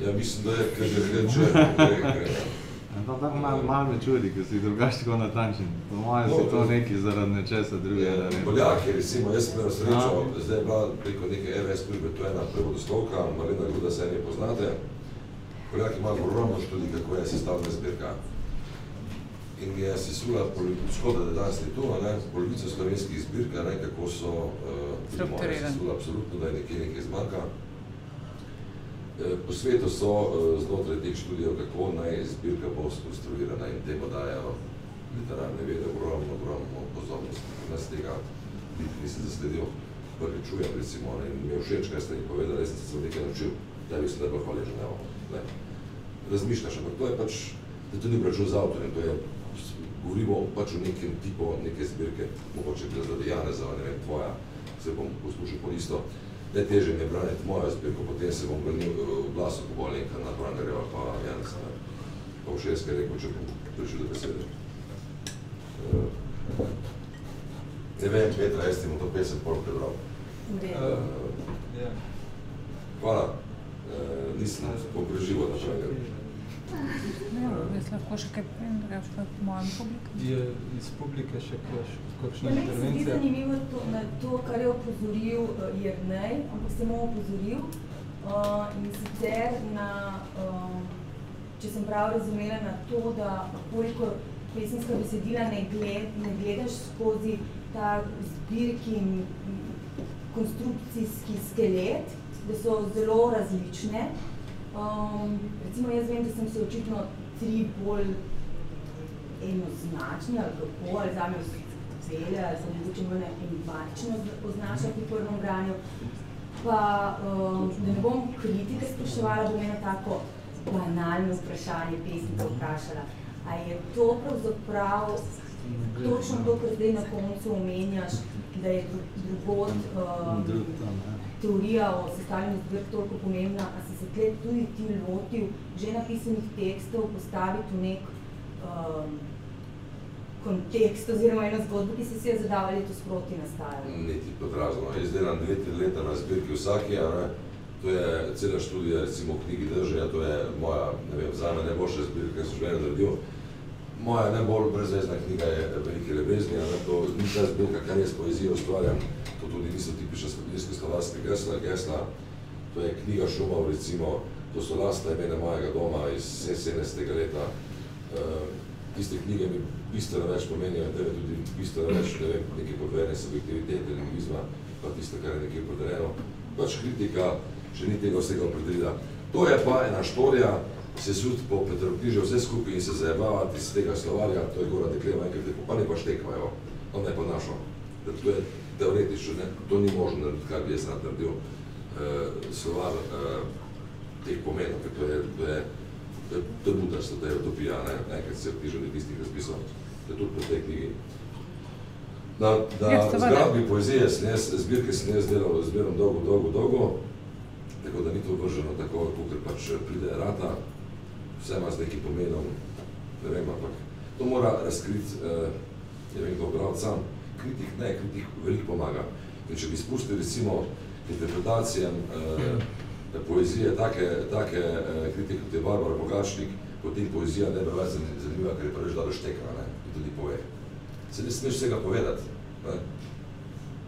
Speaker 4: ja mislim, da je, ker že reče, gre, gre, ja.
Speaker 2: Ja, To tako malo mal me čudi, ker si drugače tako natančen. Po mojem si to neki zaradi nečesa drugega. ne vem.
Speaker 4: Poljak, ker recimo, jaz sem imel srečo, zdaj je bila preko neke RS klube, to je ena prevodoslovka, Marina Gruda se ne poznate. Poljak ima ogromno študij, kako je sestavna zbirka. In je sesula, škoda, da danes ni to, ne, polovico slovenskih zbirk, ne, kako so uh,
Speaker 3: Strukturirane.
Speaker 4: sesula, absolutno, da je nekje nekaj zmanjka. Eh, Po svetu so eh, znotraj teh študijev, kako naj zbirka bo skonstruirana in temu dajo literarne vede ogromno, ogromno pozornosti. Nas tega biti nisem zasledil, prvi čujem recimo, in mi je všeč, kaj ste mi povedali, jaz sem se nekaj naučil, da bi se najbolj hvaležen, evo, ne. Razmišljaš, ampak to je pač, da to ni račun z avtorjem, to je, govorimo pač o nekem tipu, neke zbirke, mogoče gre za Janeza, ne vem, tvoja, se bom poslušal po isto, mi je braniti mojo zbirko, potem se bom branil eh, v glasu, ko bo Alenka na Brangarjeva pa Janeza, ne. Pa bom še jaz kaj rekel, če bom prišel do besede. Eh, Ne vem, Petra, jaz ti bom to pesem pol prebral.
Speaker 1: Uh, ja.
Speaker 4: Hvala. Uh, nisem pogreživo napravil.
Speaker 3: Ja, jaz lahko še kaj povem, drugače pa mojem publiku.
Speaker 1: Je iz publike še kaš- kakšna
Speaker 7: Ja, meni se
Speaker 1: intervencija?
Speaker 7: zanimivo to, na to, kar je opozoril uh, Jernej, ampak samo opozoril. Uh, in sicer na, um, če sem prav razumela, na to, da koliko pesniška besedila ne, gled, ne gledaš skozi ta zbirki in konstrukcijski skelet, da so zelo različne. Um, recimo jaz vem, da sem se očitno tri bolj enoznačni ali kako, ali zame cele, ali sem mogoče manj empatično označila pri prvem branju. Pa, um, da ne bom kritike spraševala, bom eno tako banalno vprašanje pesnika vprašala. A je to pravzaprav točno to, kar zdaj na koncu omenjaš, da je dru- drugod um, teorija o sestavljanju zbirk toliko pomembna, a si se tle tudi ti lotil že napisanih tekstov postaviti v nek um, kontekst oziroma eno zgodbo, ki si si jo zadavali, to sproti nastajalo?
Speaker 4: Niti pod razno. Jaz delam dve, tri leta na zbirki vsaki, a ne. To je cela študija, recimo v knjigi Držja, to je moja, ne vem, zame najboljša zbirka, ki sem življenju naredil. Moja najbolj brezvezna knjiga je Velike ljubezni, a ne, to ni ta zbirka, kar jaz poezijo ustvarjam, to tudi niso tipična slovenska slovarska gesla, gesla, to je knjiga šumov, recimo, to so lastna imena mojega doma iz 70. leta. Uh, tiste knjige mi bistveno več pomenijo, da tudi bistveno več, ne vem, neke podverne subjektivitete, lingvizma, pa tisto, kar je nekje podarjeno. Pač kritika še ni tega vsega opredelila. To je pa ena štorija, se sud po Petrokrižju vse skupaj in se zajebavati iz tega slovarja, to je Gora Dekleva, enkrat je pa ne štekvajo, ona je pa našo. To je teoretično, ne, to ni možno narediti, kar bi jaz rad naredil, uh, slovar uh, teh pomenov, ker to je, to je, to je, to je budarstvo, to je utopija, ne, enkrat se je knjižil tistih razpisov, to je tudi po tej knjigi. Da, da
Speaker 3: Ja,
Speaker 4: zgradbi poezije sem jaz, zbirke sem jaz delal zmerom dolgo, dolgo, dolgo, tako da ni to vrženo tako, kot pač pride rata, vse ima z nekim pomenom, ne vem, ampak to mora razkriti, eh, ne vem, kdo bral sam, kritik ne, kritik veliko pomaga. In če bi spustili recimo interpretacijam eh, poezije take, take eh, kritike, kot je Barbara Bogačnik, potem poezija ne bi več zan- zanimiva, ker je preveč daleč tekla, ne, in tudi poje. Se ne smeš vsega povedati, ne,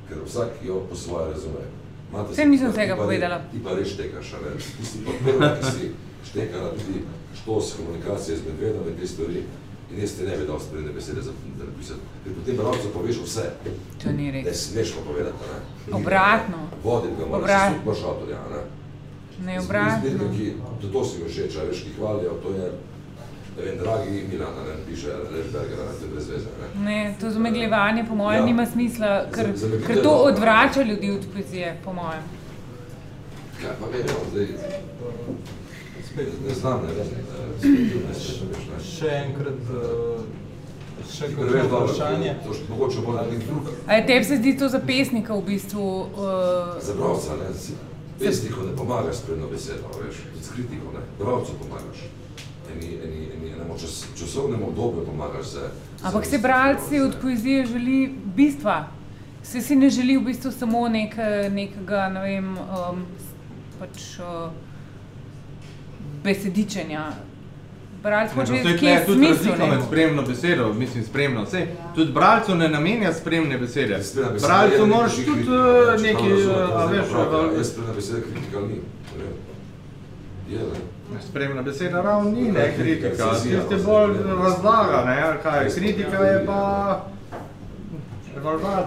Speaker 4: ker vsak jo po svoje razume. Imate
Speaker 3: Saj
Speaker 4: se-
Speaker 3: nisem
Speaker 4: ti
Speaker 3: vsega
Speaker 4: pa ne-
Speaker 3: povedala.
Speaker 4: Ti pa res štekaš, a ne? Ti si pa prva, ki si štekala tudi štos komunikacije z medvedom in te stvari. In jaz ti ne bi dal sprednje besede za za napisati. Ker potem bralcu poveš vse.
Speaker 3: To ni
Speaker 4: Ne
Speaker 3: res.
Speaker 4: smeš pa povedati, ne?
Speaker 3: Obratno.
Speaker 4: Voditi ga moraš,
Speaker 3: Obratno.
Speaker 4: tudi imaš avtorja, a ne?
Speaker 3: Ne obratno.
Speaker 4: Zbirka, ki, to, to si mi všeč, a veš, ki hvalijo, to je, ne vem, dragi Milan, a ne, piše Lešberger, a ne, to je brez veze, ne.
Speaker 3: Ne, to zamegljevanje po mojem
Speaker 4: Ja.
Speaker 3: nima smisla, ker,
Speaker 4: zamegljivanje
Speaker 3: ker to
Speaker 4: dobro.
Speaker 3: odvrača ljudi od poezije, po mojem.
Speaker 4: Kaj pa vem, no, zdaj,
Speaker 1: Spet,
Speaker 4: ne znam, ne vem, eh,
Speaker 1: še enkrat, uh, še kakšno
Speaker 4: dobro,
Speaker 1: vprašanje.
Speaker 4: to še mogoče bo nek drug
Speaker 3: A je tebi se zdi to za pesnika v bistvu? Uh,
Speaker 4: Za bravca, ne, si pesniku ne pomagaš s predno besedo, veš, s kritiko, ne, bravcu pomagaš. Eni, eni, eni, enemu čas, časovnemu obdobju pomagaš se.
Speaker 3: ampak
Speaker 4: se-
Speaker 3: se bralci od poezije želi bistva. Se si ne želi v bistvu samo nek, nekega, ne vem, um, pač uh, besedičenja. Bralec hoče
Speaker 2: Ne, no,
Speaker 3: vedeti,
Speaker 2: to
Speaker 3: kje
Speaker 2: je
Speaker 3: smisel.
Speaker 2: razlika med spremno besedo, mislim spremno, vse. Tudi bralcu ne namenja spremne besede. Bralcu
Speaker 4: je
Speaker 2: moraš tudi
Speaker 4: kritika,
Speaker 2: eh, neki, eh, a veš,
Speaker 4: prav,
Speaker 2: eh,
Speaker 4: spremna beseda kritika ni, ne vem. Je, ne.
Speaker 2: spremna beseda ravno ni, ne,
Speaker 4: kritika,
Speaker 2: tiste
Speaker 4: no,
Speaker 2: bolj
Speaker 4: ne,
Speaker 2: razlaga, ne, ali kaj, kritika
Speaker 4: ja.
Speaker 2: je pa.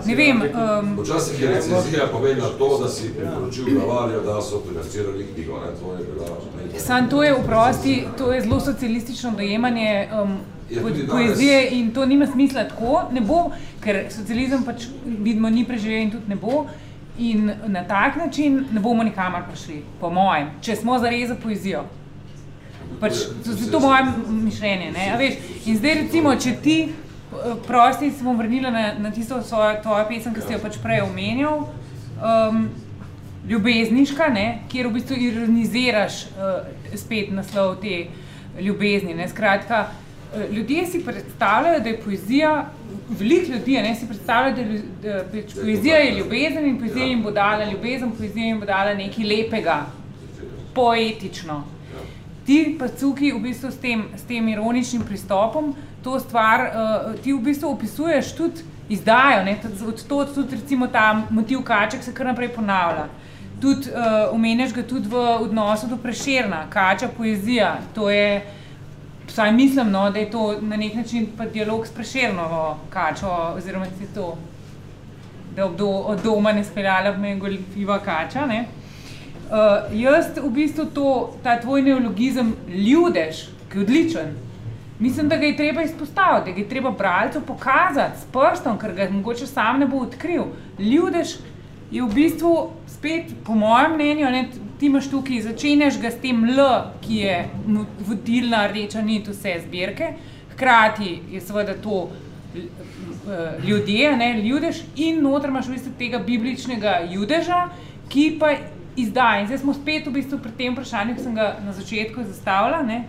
Speaker 3: Ne vem, um,
Speaker 4: Včasih je recenzija povedala to, da si priporočil Bavarijo, da so financirali knjigo, ne, to je bila meni.
Speaker 3: Sam to je vprosti, to je zelo socialistično dojemanje um, po,
Speaker 4: danes.
Speaker 3: poezije in to nima smisla tako, ne bo, ker socializem pač vidimo ni preživel in tudi ne bo. In na tak način ne bomo nikamor prišli, po mojem, če smo zares za poezijo. Pač, to je to moje mišljenje. Ne? A Veš, in zdaj recimo, če ti prosti, se bom vrnila na, na tisto svojo, tvojo pesem, ki si jo pač prej omenjal, um, ljubezniška, ne? kjer v bistvu ironiziraš uh, spet naslov te ljubezni. Ne? Skratka, eh, ljudje si predstavljajo, da je poezija veliko ljudi ne, si predstavlja, da, da pač poezija je ljubezen in poezija jim bo dala ljubezen, poezija jim bo dala nekaj lepega, poetično. Ti pa cuki v bistvu s tem, s tem ironičnim pristopom to stvar, uh, ti v bistvu opisuješ tudi izdajo, ne, od to tudi recimo ta motiv kaček se kar naprej ponavlja. Tudi uh, omenjaš ga tudi v odnosu do preširna, kača poezija, to je, vsaj mislim, no, da je to na nek način pa dialog s preširnovo kačo, oziroma si to, da ob do, od doma ne speljala me golfiva kača, ne. Uh, jaz v bistvu to, ta tvoj neologizem ljudež, ki je odličen, mislim, da ga je treba izpostaviti, da ga je treba bralcu pokazati s prstom, ker ga mogoče sam ne bo odkril. Ljudež je v bistvu spet, po mojem mnenju, ne, ti imaš tukaj, začenjaš ga s tem L, ki je no- vodilna rdeča nit vse zbirke, hkrati je seveda to eh, ljudje, ne, ljudež in noter imaš v bistvu tega bibličnega judeža, ki pa izdaja. In zdaj smo spet v bistvu pri tem vprašanju, ki sem ga na začetku zastavila. Ne.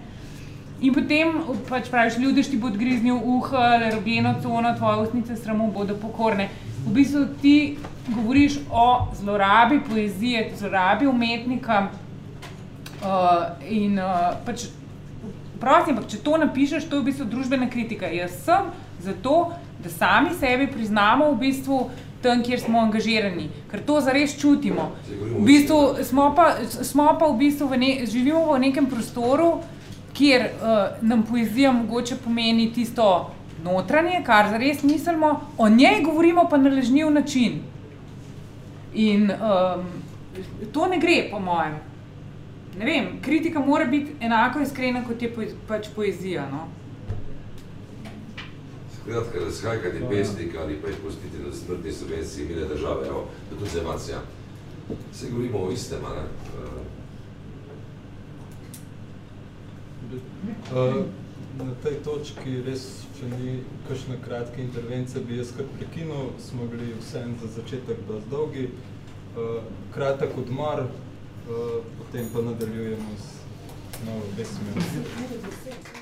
Speaker 3: In potem pač praviš, ljudež ti bo odgriznil uho, erogeno cono, tvoje ustnice sramu bodo pokorne. V bistvu ti govoriš o zlorabi poezije, zlorabi umetnika uh, in uh, pač prosim, ampak če to napišeš, to je v bistvu družbena kritika. Jaz sem zato, da sami sebi priznamo v bistvu tam, kjer smo angažirani, ker to zares čutimo. V bistvu smo pa, smo pa v bistvu v ne, živimo v nekem prostoru, kjer uh, nam poezija mogoče pomeni tisto notranje, kar zares mislimo, o njej govorimo pa na lažniv način. In um, to ne gre, po mojem. Ne vem, kritika mora biti enako iskrena, kot je poe- pač poezija. No?
Speaker 4: Skratka, razhajkati pesnik ali pa jih pustiti na smrtni subvenciji mile države, evo, je tudi zemacija. Se govorimo o istem, ne? Eh,
Speaker 1: Uh, na tej točki res, če ni kakšne kratke intervencije, bi jaz kar prekinil, smo bili vseeno za začetek dosti dolgi. Uh, kratek odmor, uh, potem pa nadaljujemo z novo pesmijo.